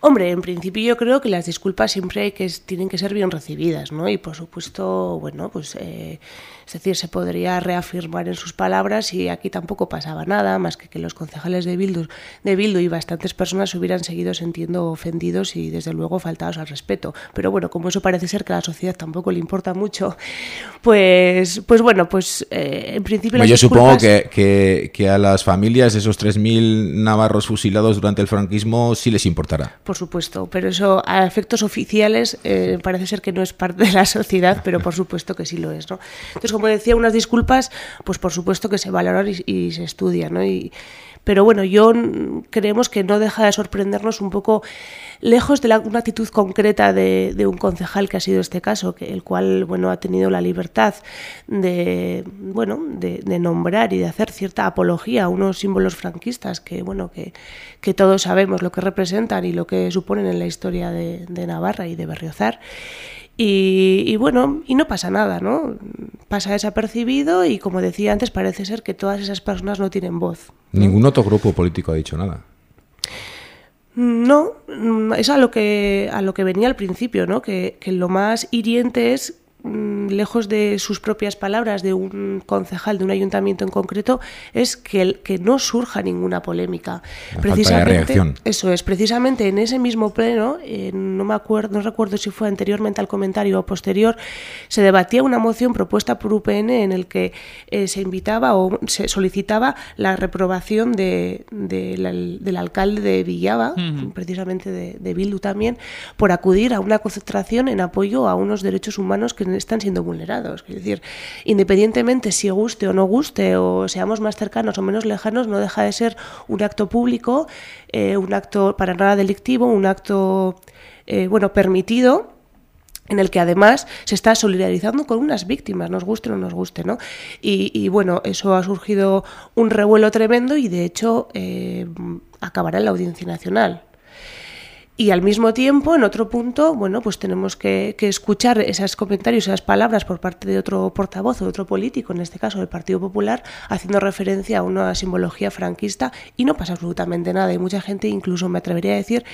Hombre, en principio yo creo que las disculpas siempre hay que, tienen que ser bien recibidas, ¿no? Y por supuesto, bueno, pues... Eh, es decir, se podría reafirmar en sus palabras y aquí tampoco pasaba nada, más que que los concejales de Bildu, de Bildu y bastantes personas se hubieran seguido sintiendo ofendidos y desde luego faltados al respeto. Pero bueno, como eso parece ser que a la sociedad tampoco le importa mucho, pues, pues bueno, pues eh, en principio... yo supongo que, que, a las familias de esos 3.000 navarros fusilados durante el franquismo sí les importará. Por supuesto, pero eso a efectos oficiales eh, parece ser que no es parte de la sociedad, pero por supuesto que sí lo es. ¿no? Entonces, como decía, unas disculpas, pues por supuesto que se valoran y, se estudian, ¿no? Y, pero bueno, yo creemos que no deja de sorprendernos un poco lejos de la, una actitud concreta de, un concejal que ha sido este caso, que el cual bueno ha tenido la libertad de bueno de, nombrar y de hacer cierta apología a unos símbolos franquistas que bueno que, que todos sabemos lo que representan y lo que suponen en la historia de, de Navarra y de Berriozar. Y, bueno, y no pasa nada, ¿no? Pasa desapercibido y como decía antes, parece ser que todas esas personas no tienen voz. Ningún otro grupo político ha dicho nada. No, es a lo que a lo que venía al principio, ¿no? Que, que lo más hiriente es lejos de sus propias palabras de un concejal de un ayuntamiento en concreto, es que, que no surja ninguna polémica. precisamente, eso es, precisamente en ese mismo pleno, no me acuerdo, no recuerdo si fue anteriormente al comentario o posterior, se debatía una moción propuesta por UPN en el que eh, se invitaba o se solicitaba la reprobación de, del alcalde de Villaba, precisamente de, de Bildu también, por acudir a una concentración en apoyo a unos derechos humanos que están siendo vulnerados. Es decir, independientemente si guste o no guste, o seamos más cercanos o menos lejanos, no deja de ser un acto público, eh, un acto para nada delictivo, un acto eh, bueno permitido en el que además se está solidarizando con unas víctimas, nos guste o no nos guste, ¿no? Y, bueno, eso ha surgido un revuelo tremendo y de hecho eh, acabará en la Audiencia Nacional. Y al mismo tiempo, en otro punto, bueno, pues tenemos que, escuchar esos comentarios, esas palabras por parte de otro portavoz o de otro político, en este caso del Partido Popular, haciendo referencia a una simbología franquista y no pasa absolutamente nada. Y mucha gente, incluso me atrevería a decir,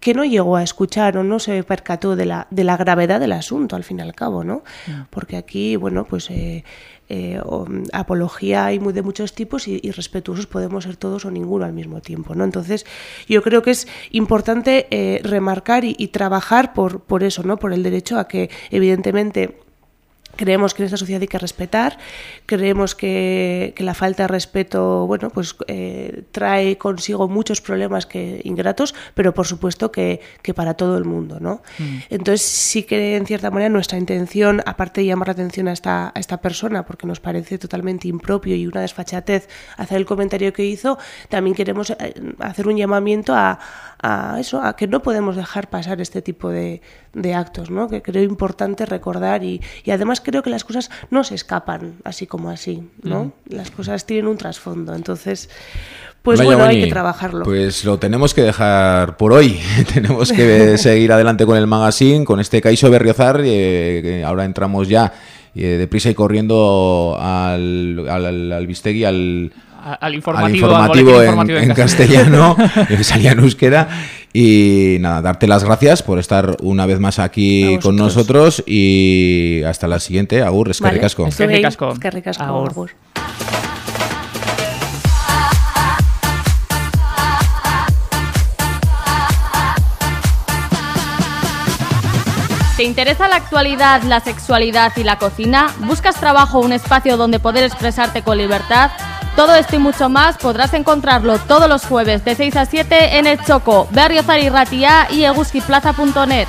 que no llegó a escuchar o no se percató de la, de la gravedad del asunto, al fin y al cabo, ¿no? Porque aquí, bueno, pues eh, eh, apología hay muy de muchos tipos y, respetuosos podemos ser todos o ninguno al mismo tiempo, ¿no? Entonces, yo creo que es importante eh, remarcar y, y, trabajar por, por eso, ¿no? Por el derecho a que, evidentemente, Creemos que en esta sociedad hay que respetar, creemos que, que la falta de respeto bueno, pues, eh, trae consigo muchos problemas que, ingratos, pero por supuesto que, que para todo el mundo. ¿no? Mm. Entonces sí que en cierta manera nuestra intención, aparte de llamar la atención a esta, a esta persona, porque nos parece totalmente impropio y una desfachatez hacer el comentario que hizo, también queremos eh, hacer un llamamiento a, a eso, a que no podemos dejar pasar este tipo de, de actos, ¿no? que creo importante recordar y, y además creo que las cosas no se escapan así como así, ¿no? Las cosas tienen un trasfondo, entonces... Pues bueno, hay que trabajarlo. Pues lo tenemos que dejar por hoy. *laughs* tenemos que *laughs* seguir adelante con el magazine, con este Caiso Berriozar. Eh, ahora entramos ya eh, deprisa y corriendo al, al, al Bistegui, al, al informativo, *laughs* en, castellano, que salía en euskera. Y nada, darte las gracias por estar una vez más aquí con nosotros y hasta la siguiente. Agur, es vale, Es Agur. ¿Te interesa la actualidad, la sexualidad y la cocina? ¿Buscas trabajo o un espacio donde poder expresarte con libertad? Todo esto y mucho más podrás encontrarlo todos los jueves de 6 a 7 en el Choco, Berriozar y Ratia y eguskiplaza.net.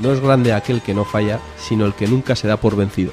No es grande aquel que no falla, sino el que nunca se da por vencido.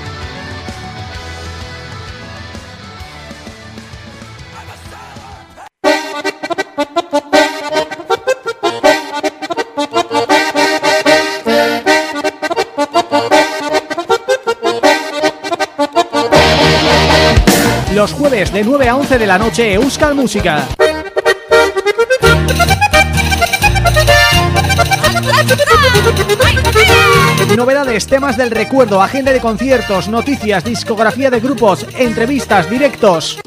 De 9 a 11 de la noche Euskal Música. Novedades, temas del recuerdo, agenda de conciertos, noticias, discografía de grupos, entrevistas, directos.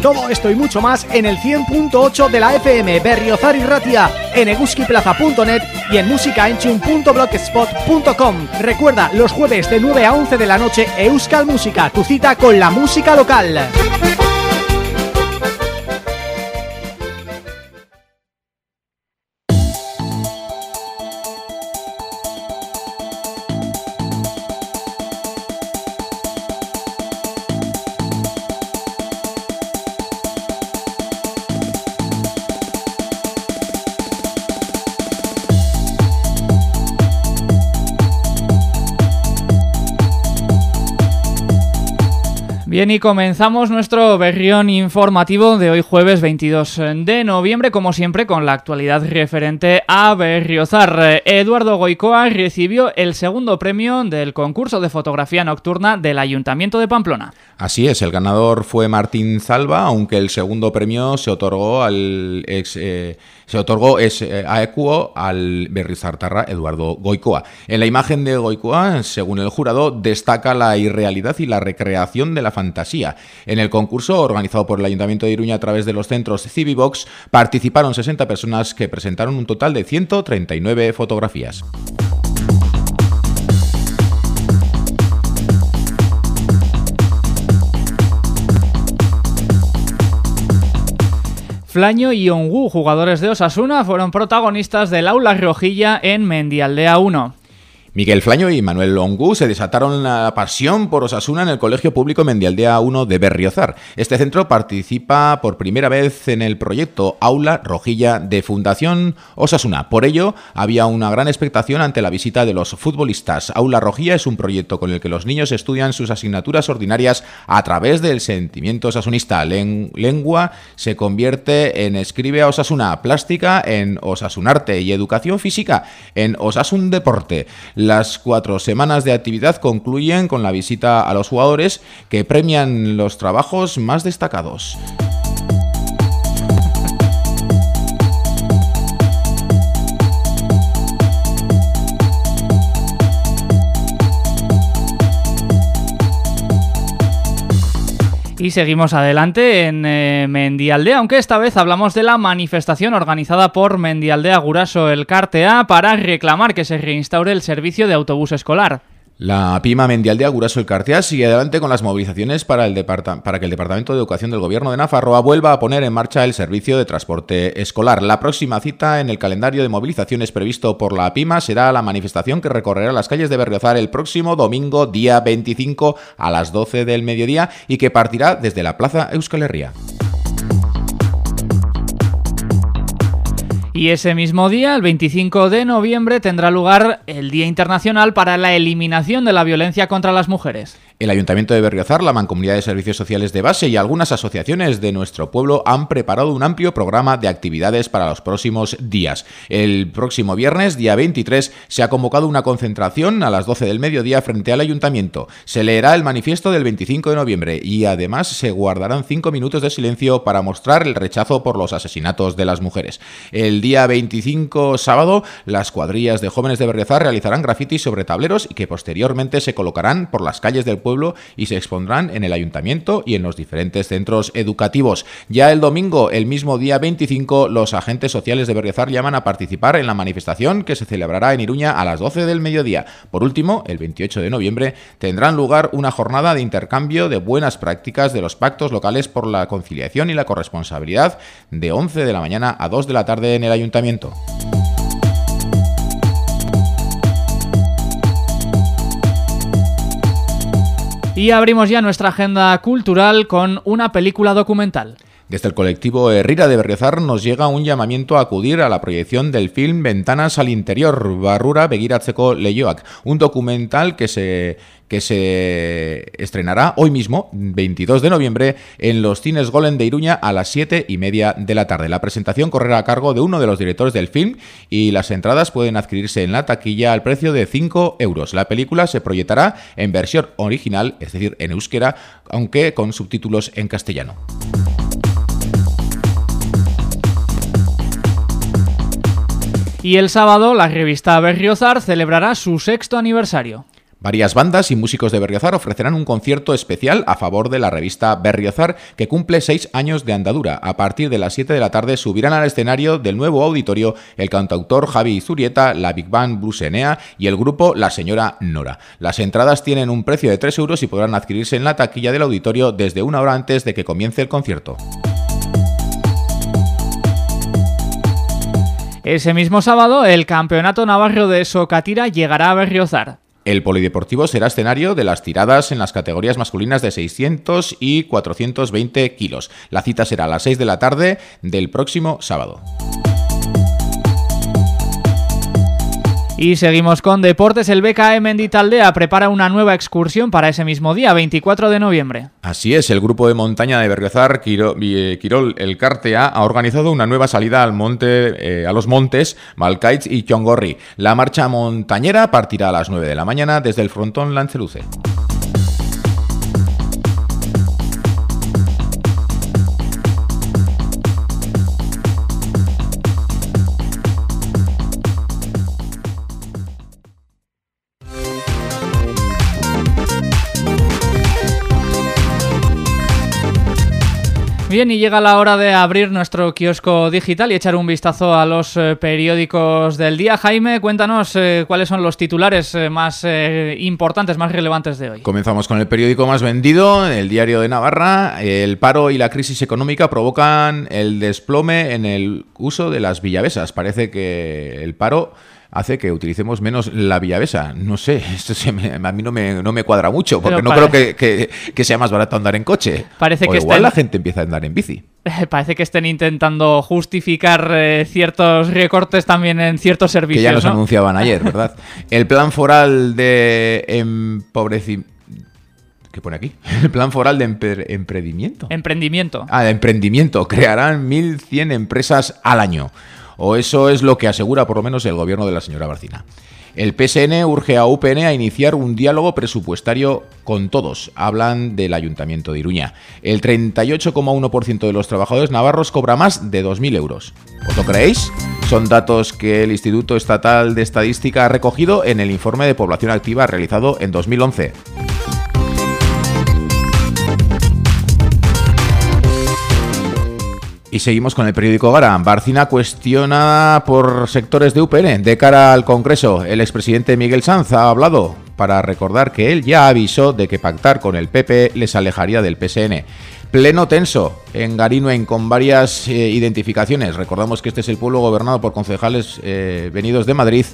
Todo esto y mucho más en el 100.8 de la FM Berriozar y Ratia, en eguskiplaza.net y en musicaenchun.blogspot.com. Recuerda, los jueves de 9 a 11 de la noche Euskal Música, tu cita con la música local. Y comenzamos nuestro berrión informativo de hoy jueves 22 de noviembre, como siempre, con la actualidad referente a Berriozar. Eduardo Goicoa recibió el segundo premio del concurso de fotografía nocturna del Ayuntamiento de Pamplona. Así es, el ganador fue Martín Zalba, aunque el segundo premio se otorgó al ex... eh, se otorgó es eh, aequo al berrizartarra Eduardo Goicoa. En la imagen de Goicoa, según el jurado, destaca la irrealidad y la recreación de la fantasía. En el concurso, organizado por el Ayuntamiento de Iruña a través de los centros Civibox, participaron 60 personas que presentaron un total de 139 fotografías. Flaño y Ongu, jugadores de Osasuna, fueron protagonistas del aula rojilla en Mendialdea 1. Miguel Flaño y Manuel Longu se desataron la pasión por Osasuna en el Colegio Público Mendialdea 1 de Berriozar. Este centro participa por primera vez en el proyecto Aula Rojilla de Fundación Osasuna. Por ello, había una gran expectación ante la visita de los futbolistas. Aula Rojilla es un proyecto con el que los niños estudian sus asignaturas ordinarias a través del sentimiento osasunista. Len- lengua se convierte en escribe a Osasuna, plástica en Osasunarte y educación física en Osasun Deporte. Las cuatro semanas de actividad concluyen con la visita a los jugadores que premian los trabajos más destacados. Y seguimos adelante en eh, Mendialdea, aunque esta vez hablamos de la manifestación organizada por Mendialdea Guraso el Cartea para reclamar que se reinstaure el servicio de autobús escolar. La PIMA Mendialdea Guraso el Cartea sigue adelante con las movilizaciones para, el para que el Departamento de Educación del Gobierno de Nafarroa vuelva a poner en marcha el servicio de transporte escolar. La próxima cita en el calendario de movilizaciones previsto por la PIMA será la manifestación que recorrerá las calles de Berriozar el próximo domingo, día 25, a las 12 del mediodía y que partirá desde la Plaza Euskal Herria. Y ese mismo día, el 25 de noviembre, tendrá lugar el Día Internacional para la Eliminación de la Violencia contra las Mujeres. El Ayuntamiento de Berriozar, la Mancomunidad de Servicios Sociales de Base y algunas asociaciones de nuestro pueblo han preparado un amplio programa de actividades para los próximos días. El próximo viernes, día 23, se ha convocado una concentración a las 12 del mediodía frente al Ayuntamiento. Se leerá el manifiesto del 25 de noviembre y además se guardarán cinco minutos de silencio para mostrar el rechazo por los asesinatos de las mujeres. El día 25, sábado, las cuadrillas de jóvenes de Berriozar realizarán grafitis sobre tableros y que posteriormente se colocarán por las calles del pueblo y se expondrán en el ayuntamiento y en los diferentes centros educativos. Ya el domingo, el mismo día 25, los agentes sociales de Berriozar llaman a participar en la manifestación que se celebrará en Iruña a las 12 del mediodía. Por último, el 28 de noviembre, tendrán lugar una jornada de intercambio de buenas prácticas de los pactos locales por la conciliación y la corresponsabilidad de 11 de la mañana a 2 de la tarde en el ayuntamiento. Y abrimos ya nuestra agenda cultural con una película documental. Desde el colectivo Herrera de Berriozar nos llega un llamamiento a acudir a la proyección del film Ventanas al Interior, Barrura Begiratzeko Leioak, un documental que se que se estrenará hoy mismo, 22 de noviembre, en los cines Golem de Iruña a las 7 y media de la tarde. La presentación correrá a cargo de uno de los directores del film y las entradas pueden adquirirse en la taquilla al precio de 5 euros. La película se proyectará en versión original, es decir, en euskera, aunque con subtítulos en castellano. Y el sábado, la revista Berriozar celebrará su sexto aniversario. Varias bandas y músicos de Berriozar ofrecerán un concierto especial a favor de la revista Berriozar, que cumple seis años de andadura. A partir de las 7 de la tarde subirán al escenario del nuevo auditorio el cantautor Javi Zurieta, la Big Band Blusenea y el grupo La Señora Nora. Las entradas tienen un precio de 3 euros y podrán adquirirse en la taquilla del auditorio desde una hora antes de que comience el concierto. Ese mismo sábado, el Campeonato Navarro de Socatira llegará a Berriozar. El polideportivo será escenario de las tiradas en las categorías masculinas de 600 y 420 kilos. La cita será a las 6 de la tarde del próximo sábado. Y seguimos con deportes. El BKM Menditaldea prepara una nueva excursión para ese mismo día, 24 de noviembre. Así es, el grupo de montaña de Berriozar, Quirol, El Cartea, ha organizado una nueva salida al monte, eh, a los montes Malcaitz y Chongorri. La marcha montañera partirá a las 9 de la mañana desde el frontón Lanceluce. Bien, y llega la hora de abrir nuestro kiosco digital y echar un vistazo a los eh, periódicos del día. Jaime, cuéntanos eh, cuáles son los titulares eh, más importantes, más relevantes de hoy. Comenzamos con el periódico más vendido, el Diario de Navarra. El paro y la crisis económica provocan el desplome en el uso de las villavesas. Parece que el paro hace que utilicemos menos la villavesa. No sé, *laughs* esto a mí no me, no me cuadra mucho, porque no creo que, que, sea más barato andar en coche. Parece que igual la gente empieza a andar en bici. *laughs* Parece que estén intentando justificar eh, ciertos recortes también en ciertos servicios. Que ya nos anunciaban ayer, *laughs* ¿verdad? El plan foral de empobrecimiento. ¿Qué pone aquí? El plan foral de emprendimiento. Emprendimiento. Ah, de emprendimiento. Crearán 1.100 empresas al año. O eso es lo que asegura por lo menos el gobierno de la señora Barcina. El PSN urge a UPN a iniciar un diálogo presupuestario con todos. Hablan del Ayuntamiento de Iruña. El 38,1% de los trabajadores navarros cobra más de 2.000 euros. ¿Os lo creéis? Son datos que el Instituto Estatal de Estadística ha recogido en el informe de población activa realizado en 2011. Y seguimos con el periódico Gara. Barcina cuestionada por sectores de UPN de cara al Congreso. El expresidente Miguel Sanz ha hablado para recordar que él ya avisó de que pactar con el PP les alejaría del PSN. Pleno tenso en Garinuen con varias eh, identificaciones. Recordamos que este es el pueblo gobernado por concejales eh, venidos de Madrid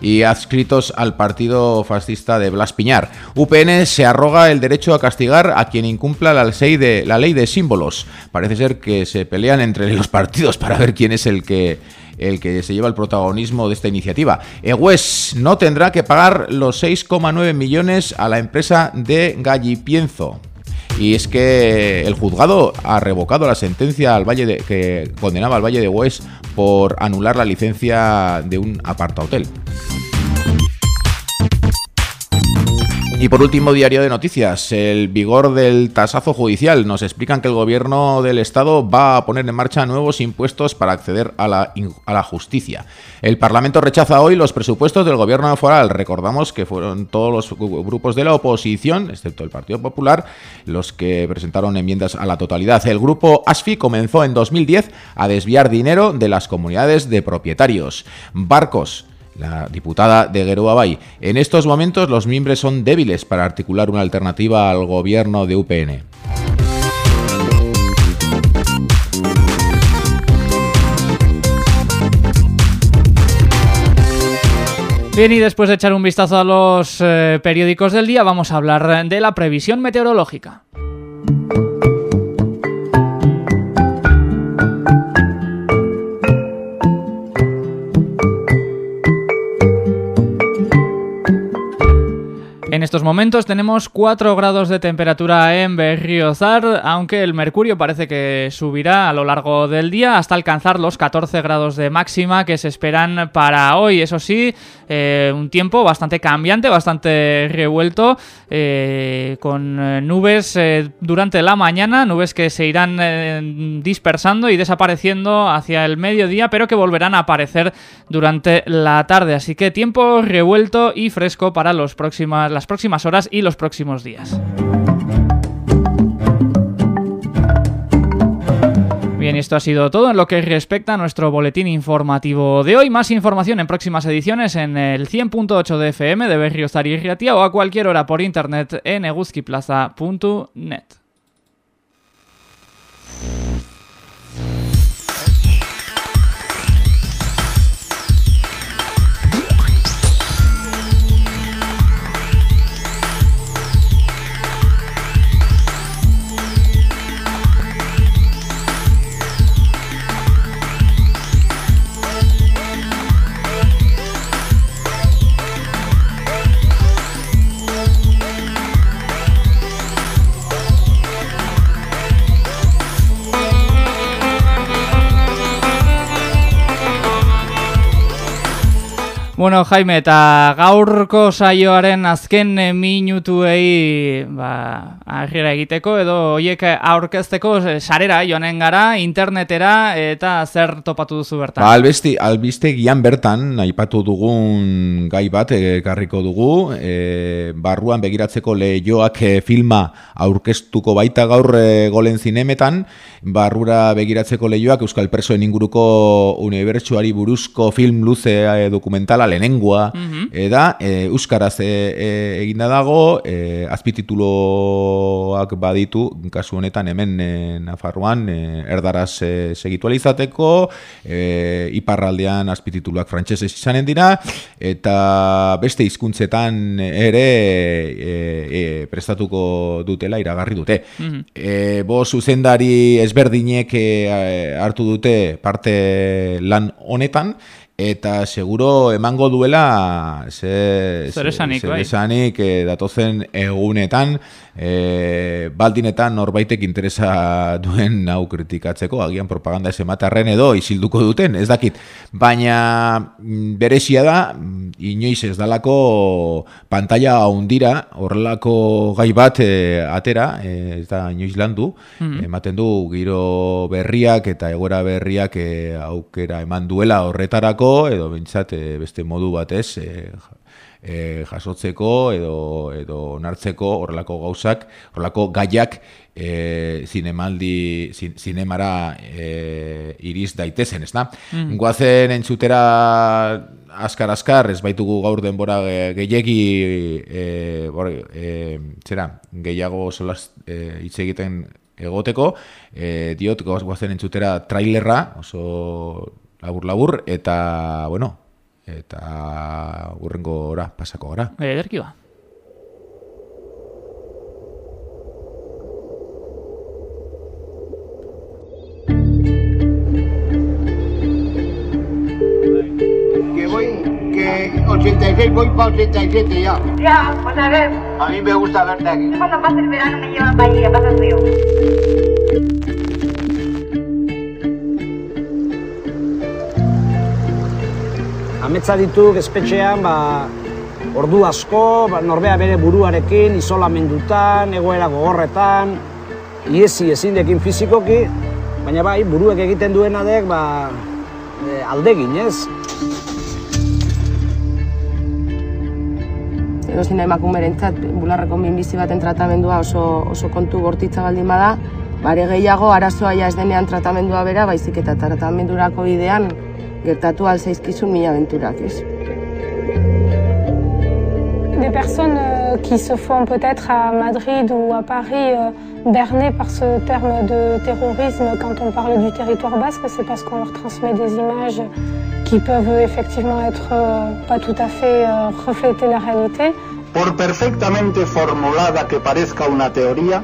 y adscritos al partido fascista de Blas Piñar. UPN se arroga el derecho a castigar a quien incumpla la ley de, símbolos. Parece ser que se pelean entre *laughs* los partidos para ver quién es el que el que se lleva el protagonismo de esta iniciativa. EWES no tendrá que pagar los 6,9 millones a la empresa de Gallipienzo. Y es que el juzgado ha revocado la sentencia al Valle de, que condenaba al Valle de Hues por anular la licencia de un aparta hotel. Y por último, diario de noticias, el vigor del tasazo judicial. Nos explican que el gobierno del Estado va a poner en marcha nuevos impuestos para acceder a la, a la justicia. El Parlamento rechaza hoy los presupuestos del gobierno foral. Recordamos que fueron todos los grupos de la oposición, excepto el Partido Popular, los que presentaron enmiendas a la totalidad. El grupo ASFI comenzó en 2010 a desviar dinero de las comunidades de propietarios. Barcos la diputada de Geruabay. En estos momentos los miembros son débiles para articular una alternativa al gobierno de UPN. Bien, y después de echar un vistazo a los eh, periódicos del día, vamos a hablar de la previsión meteorológica. En estos momentos tenemos 4 grados de temperatura en Berriozar, aunque el mercurio parece que subirá a lo largo del día hasta alcanzar los 14 grados de máxima que se esperan para hoy. Eso sí, eh, un tiempo bastante cambiante, bastante revuelto, eh, con eh, nubes durante la mañana, nubes que se irán dispersando y desapareciendo hacia el mediodía, pero que volverán a aparecer durante la tarde. Así que tiempo revuelto y fresco para los próximas, las próximas horas y los próximos días. Bien, esto ha sido todo en lo que respecta a nuestro boletín informativo de hoy. Más información en próximas ediciones en el 100.8 de FM de Berriozar y Riatia o a cualquier hora por internet en eguzquiplaza.net. Bueno, Jaime, eta gaurko saioaren azken eh, minutuei ba, agira egiteko edo hoiek aurkezteko eh, sarera joanen gara, internetera eta zer topatu duzu bertan? Ba, albiste, albiste gian bertan, aipatu dugun gai bat ekarriko dugu, e, barruan begiratzeko lehioak filma aurkeztuko baita gaur e, golen zinemetan, barrura begiratzeko lehioak Euskal Presoen inguruko unibertsuari buruzko film luze e, dokumentala lehenengoa mm da e, euskaraz e, e, eginda dago e, azpitituloak baditu kasu honetan hemen e, Nafarroan e, erdaraz e, segitu alizateko e, iparraldean azpitituloak frantsesez izanen dira eta beste hizkuntzetan ere e, e, prestatuko dutela iragarri dute. Mm e, bo zuzendari ezberdinek e, hartu dute parte lan honetan Eta seguro emango duela ze, zer esanik, ze, bai. esanik e, datozen egunetan e, baldinetan norbaitek interesa *laughs* duen hau kritikatzeko, agian propaganda ez ematarren edo isilduko duten, ez dakit. Baina mm, berezia da, mm, inoiz ez dalako pantalla haundira, horrelako gai bat e, atera, e, ez da inoiz landu, Mhm. ematen du giro berriak eta egoera berriak e, aukera eman duela horretarako, edo bintzat e, beste modu batez e, e, jasotzeko edo edo onartzeko horrelako gauzak, horrelako gaiak e, zinemaldi zin, zinemara e, iriz daitezen, ez da? Mm. Goazen entzutera askar askar ez baitugu gaur denbora ge- gehiegi e, bor, e, zera, gehiago solas e, hitz egiten egoteko, e, diot goaz goazen entzutera trailerra, oso labur-labur, eta, bueno, eta urrengo ora pasako gara. Ederki ba. Eh, 86, voy para 87 ya. Ya, pues a ver. A mí me gusta verte aquí. Yo cuando pase el verano me llevan para allí, a pasar frío. Ametsa dituk espetxean, ba, ordu asko, ba, norbea bere buruarekin, isolamendutan, egoera gogorretan, iesi ezindekin fizikoki, baina bai, buruek egiten duena dek, ba, e, aldegin, ez? Edozein emakumerentzat bularreko minbizi baten tratamendua oso, oso kontu bortitza baldin bada, bare gehiago arazoa ja ez denean tratamendua bera, baizik eta tratamendurako bidean gertatu alzaizkizun mila aventurak, ez? Des personnes euh, qui se font peut-être à Madrid ou à Paris euh, bernées par ce terme de terrorisme quand on parle du territoire basque, c'est parce qu'on leur transmet des images qui peuvent effectivement être euh, pas tout à fait refléter la réalité. Por perfectamente formulada que parezca una teoría,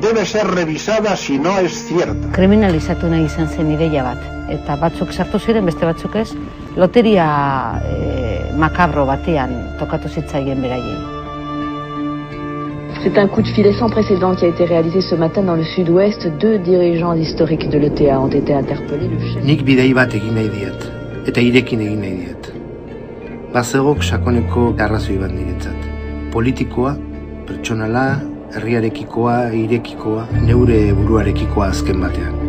debe ser revisada si no es cierta. kriminalizatu nahi izan zen ideia bat. Eta batzuk sartu ziren, beste batzuk ez, loteria eh, makabro batean tokatu zitzaien beraiei. C'est un coup de filet sans précédent qui a été réalisé ce matin dans le sud-ouest. Deux dirigeants historiques de l'ETA ont été interpellés. Le chef... Nik bidei bat egin nahi diet, eta irekin egin nahi diet. Bazegok sakoneko arrazoi bat niretzat. Politikoa, pertsonala, herriarekikoa, irekikoa, neure buruarekikoa azken batean.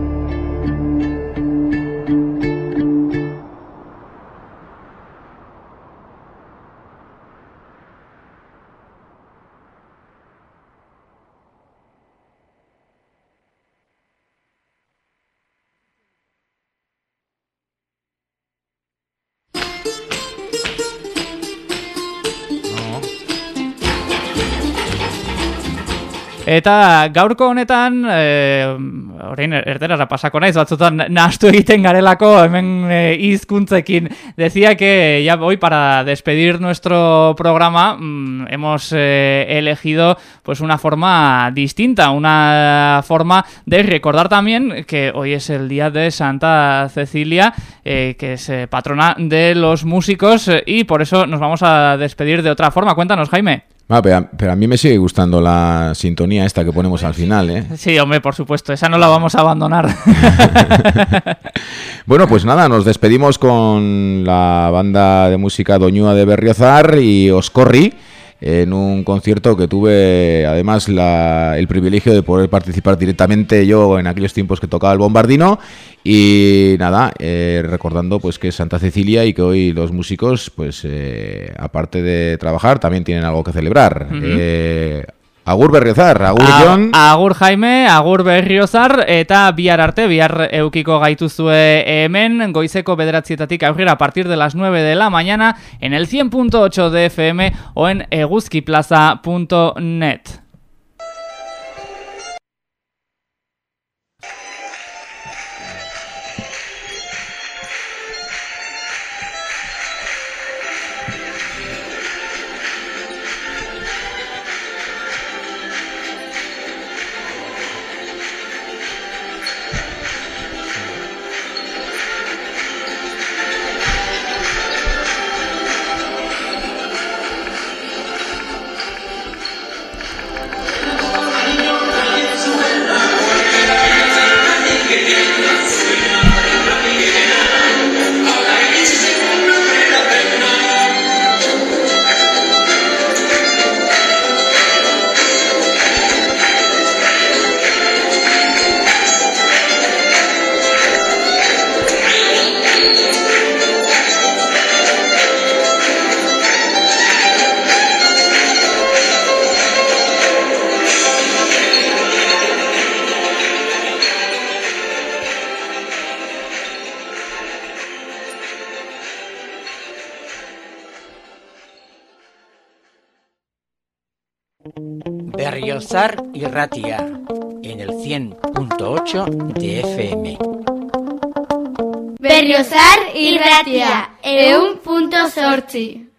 Eta gaurko honetan, e, orain erderara pasako naiz, batzutan nahastu egiten garelako hemen e. Decía que ya hoy para despedir nuestro programa mm, hemos eh, elegido pues una forma distinta, una forma de recordar también que hoy es el día de Santa Cecilia, que es patrona de los músicos y por eso nos vamos a despedir de otra forma. Cuéntanos, Jaime. Ah, pero, a- pero a mí me sigue gustando la sintonía esta que ponemos al final, ¿eh? Sí, hombre, por supuesto, esa no la vamos a abandonar. *laughs* Bueno, pues nada, nos despedimos con la banda de música Doñúa de Berriozar y Oscorri en un concierto que tuve además la- el privilegio de poder participar directamente yo en aquellos tiempos que tocaba el bombardino y nada, eh, recordando pues que es Santa Cecilia y que hoy los músicos pues eh, aparte de trabajar también tienen algo que celebrar. Eh, agur Berriozar, agur A- Jon. Agur Jaime, agur Berriozar, eta bihar arte, bihar eukiko gaituzue hemen, goizeko bederatzietatik aurrera a partir de las 9 de la mañana en el 100.8 de FM o en eguzkiplaza.net. Berriozar y Ratia en el 100.8 de FM. Berriozar irratia, eun punto sortzi.